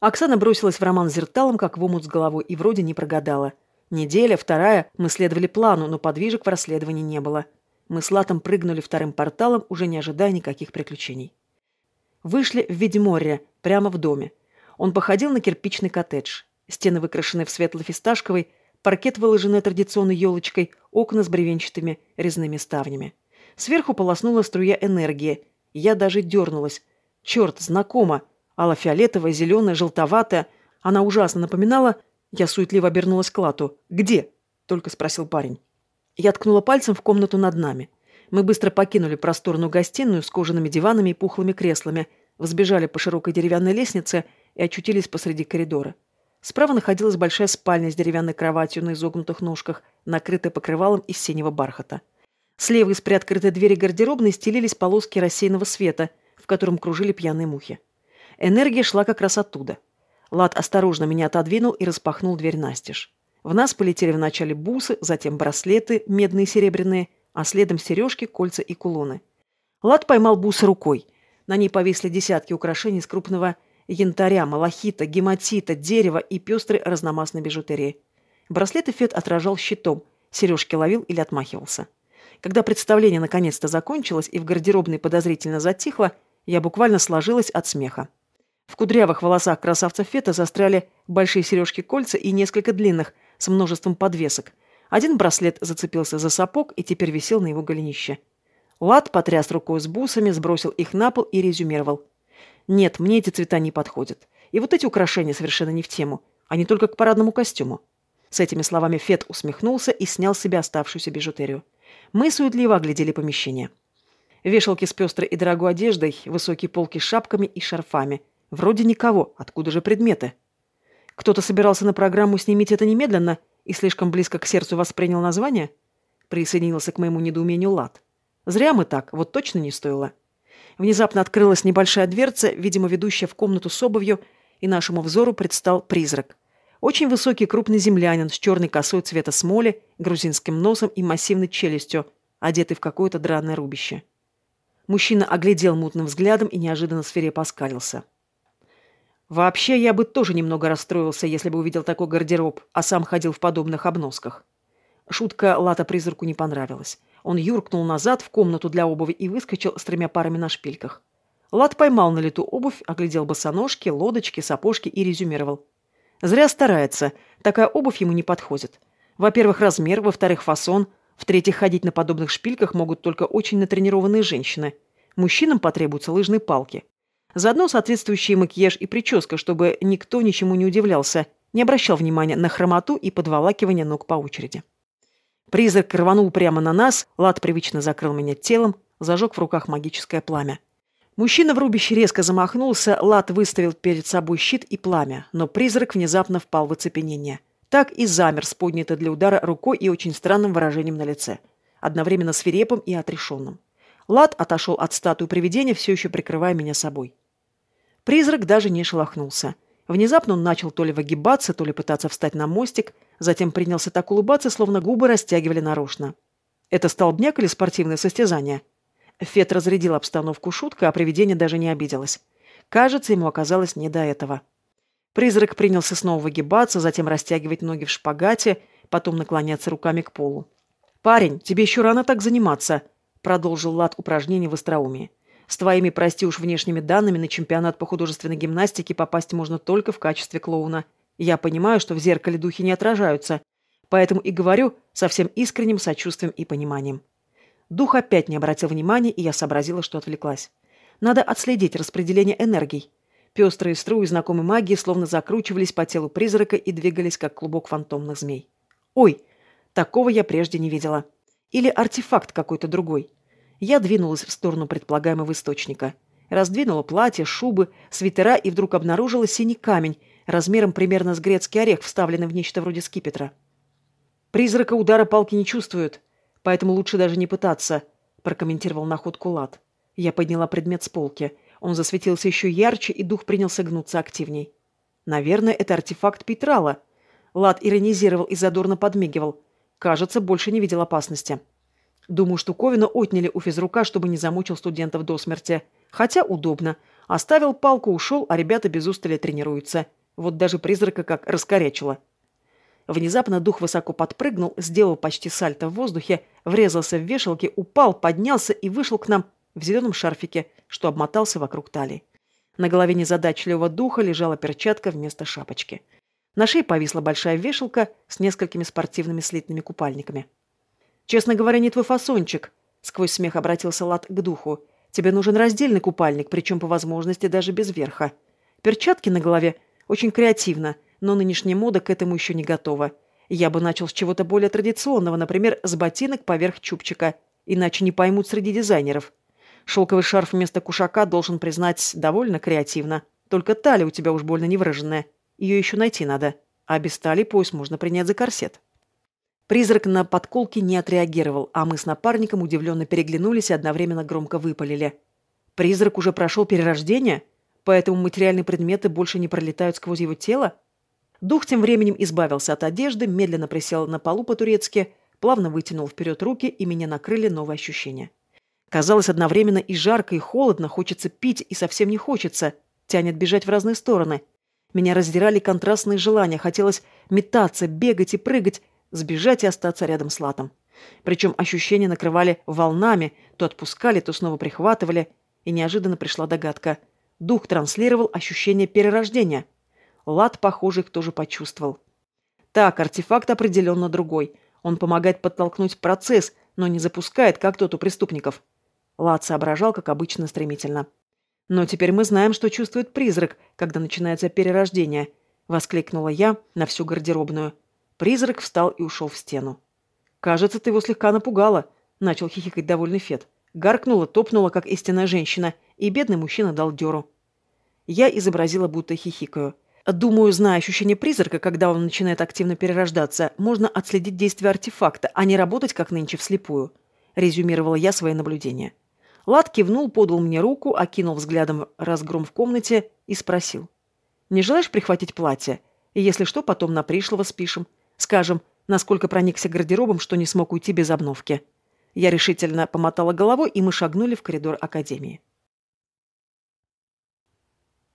Оксана бросилась в роман с Зерталом, как в омут с головой, и вроде не прогадала. Неделя, вторая, мы следовали плану, но подвижек в расследовании не было. Мы с Латом прыгнули вторым порталом, уже не ожидая никаких приключений. Вышли в Ведьморье, прямо в доме. Он походил на кирпичный коттедж. Стены выкрашены в светло-фисташковый, паркет выложенный традиционной елочкой, окна с бревенчатыми резными ставнями. Сверху полоснула струя энергии. Я даже дернулась. Черт, знакомо. Алла-фиолетовая, зеленая, желтоватая. Она ужасно напоминала... Я суетливо обернулась к Лату. «Где?» — только спросил парень. Я ткнула пальцем в комнату над нами. Мы быстро покинули просторную гостиную с кожаными диванами и пухлыми креслами, взбежали по широкой деревянной лестнице и очутились посреди коридора. Справа находилась большая спальня с деревянной кроватью на изогнутых ножках, накрытая покрывалом из синего бархата. Слева из приоткрытой двери гардеробной стелились полоски рассеянного света, в котором кружили пьяные мухи. Энергия шла как раз оттуда. Лад осторожно меня отодвинул и распахнул дверь настежь. В нас полетели вначале бусы, затем браслеты, медные и серебряные, а следом сережки, кольца и кулоны. Лад поймал бусы рукой. На ней повисли десятки украшений из крупного янтаря, малахита, гематита, дерева и пестрой разномастной бижутерии. Браслеты Фет отражал щитом, сережки ловил или отмахивался. Когда представление наконец-то закончилось и в гардеробной подозрительно затихло, я буквально сложилась от смеха. В кудрявых волосах красавца Фета застряли большие сережки-кольца и несколько длинных, с множеством подвесок. Один браслет зацепился за сапог и теперь висел на его голенище. Лад потряс рукой с бусами, сбросил их на пол и резюмировал. «Нет, мне эти цвета не подходят. И вот эти украшения совершенно не в тему. Они только к парадному костюму». С этими словами Фет усмехнулся и снял с себя оставшуюся бижутерию. Мы суетливо оглядели помещение. Вешалки с пестрой и дорогой одеждой, высокие полки с шапками и шарфами. Вроде никого. Откуда же предметы? Кто-то собирался на программу «Снимите это немедленно» и слишком близко к сердцу воспринял название? Присоединился к моему недоумению Лад. Зря мы так, вот точно не стоило. Внезапно открылась небольшая дверца, видимо, ведущая в комнату с обувью, и нашему взору предстал призрак. Очень высокий крупный землянин с черной косой цвета смоли, грузинским носом и массивной челюстью, одетый в какое-то драное рубище. Мужчина оглядел мутным взглядом и неожиданно свирепо оскалился. Вообще, я бы тоже немного расстроился, если бы увидел такой гардероб, а сам ходил в подобных обносках. Шутка Лата-призраку не понравилась. Он юркнул назад в комнату для обуви и выскочил с тремя парами на шпильках. Лат поймал на лету обувь, оглядел босоножки, лодочки, сапожки и резюмировал. Зря старается. Такая обувь ему не подходит. Во-первых, размер, во-вторых, фасон. В-третьих, ходить на подобных шпильках могут только очень натренированные женщины. Мужчинам потребуются лыжные палки. Заодно соответствующий макияж и прическа, чтобы никто ничему не удивлялся, не обращал внимания на хромоту и подволакивание ног по очереди. Призрак рванул прямо на нас, Лад привычно закрыл меня телом, зажег в руках магическое пламя. Мужчина в рубище резко замахнулся, Лад выставил перед собой щит и пламя, но призрак внезапно впал в оцепенение. Так и замер с поднятой для удара рукой и очень странным выражением на лице, одновременно свирепым и отрешенным. Лад отошел от статуи привидения, все еще прикрывая меня собой. Призрак даже не шелохнулся. Внезапно он начал то ли выгибаться, то ли пытаться встать на мостик, затем принялся так улыбаться, словно губы растягивали нарочно. Это столбняк или спортивное состязание? Фет разрядил обстановку шуткой, а привидение даже не обиделось. Кажется, ему оказалось не до этого. Призрак принялся снова выгибаться, затем растягивать ноги в шпагате, потом наклоняться руками к полу. «Парень, тебе еще рано так заниматься», — продолжил Лад упражнений в остроумии. С твоими, прости уж, внешними данными на чемпионат по художественной гимнастике попасть можно только в качестве клоуна. Я понимаю, что в зеркале духи не отражаются, поэтому и говорю со всем искренним сочувствием и пониманием. Дух опять не обратил внимания, и я сообразила, что отвлеклась. Надо отследить распределение энергий. Пестрые струи знакомой магии словно закручивались по телу призрака и двигались, как клубок фантомных змей. Ой, такого я прежде не видела. Или артефакт какой-то другой. Я двинулась в сторону предполагаемого источника. Раздвинула платье, шубы, свитера и вдруг обнаружила синий камень, размером примерно с грецкий орех, вставленный в нечто вроде скипетра. «Призрака удара палки не чувствуют, поэтому лучше даже не пытаться», прокомментировал находку Лад. Я подняла предмет с полки. Он засветился еще ярче, и дух принялся гнуться активней. Наверное, это артефакт Петрала. Лад иронизировал и задорно подмигивал. Кажется, больше не видел опасности. Думаю, штуковину отняли у физрука, чтобы не замучил студентов до смерти. Хотя удобно. Оставил палку, ушел, а ребята без устали тренируются. Вот даже призрака как раскорячило. Внезапно дух высоко подпрыгнул, сделал почти сальто в воздухе, врезался в вешалки, упал, поднялся и вышел к нам в зеленом шарфике, что обмотался вокруг талии. На голове незадачливого духа лежала перчатка вместо шапочки. На шее повисла большая вешалка с несколькими спортивными слитными купальниками. «Честно говоря, не твой фасончик», — сквозь смех обратился Лад к духу. «Тебе нужен раздельный купальник, причем по возможности даже без верха. Перчатки на голове очень креативно, но нынешняя мода к этому еще не готова. Я бы начал с чего-то более традиционного, например, с ботинок поверх чубчика, иначе не поймут среди дизайнеров. Шелковый шарф вместо кушака должен признать довольно креативно. Только талия у тебя уж больно невыраженная. Ее еще найти надо. А без талии пояс можно принять за корсет». Призрак на подколке не отреагировал, а мы с напарником удивленно переглянулись и одновременно громко выпалили. Призрак уже прошел перерождение, поэтому материальные предметы больше не пролетают сквозь его тело? Дух тем временем избавился от одежды, медленно присел на полу по-турецки, плавно вытянул вперед руки, и меня накрыли новые ощущения. Казалось одновременно и жарко, и холодно, хочется пить, и совсем не хочется. Тянет бежать в разные стороны. Меня раздирали контрастные желания. Хотелось метаться, бегать и прыгать, сбежать и остаться рядом с Латом. Причем ощущения накрывали волнами, то отпускали, то снова прихватывали. И неожиданно пришла догадка. Дух транслировал ощущение перерождения. Лат, похоже, их тоже почувствовал. Так, артефакт определенно другой. Он помогает подтолкнуть процесс, но не запускает, как тот у преступников. Лад соображал, как обычно, стремительно. «Но теперь мы знаем, что чувствует призрак, когда начинается перерождение», — воскликнула я на всю гардеробную. Призрак встал и ушел в стену. «Кажется, ты его слегка напугала», — начал хихикать довольный Фет. Гаркнула, топнула, как истинная женщина, и бедный мужчина дал дёру. Я изобразила, будто хихикаю. Думаю, зная ощущение призрака, когда он начинает активно перерождаться, можно отследить действие артефакта, а не работать, как нынче, вслепую. Резюмировала я свои наблюдения. Лад кивнул, подал мне руку, окинул взглядом разгром в комнате и спросил. «Не желаешь прихватить платье? Если что, потом на пришлого спишем. Скажем, насколько проникся гардеробом, что не смог уйти без обновки». Я решительно помотала головой, и мы шагнули в коридор академии.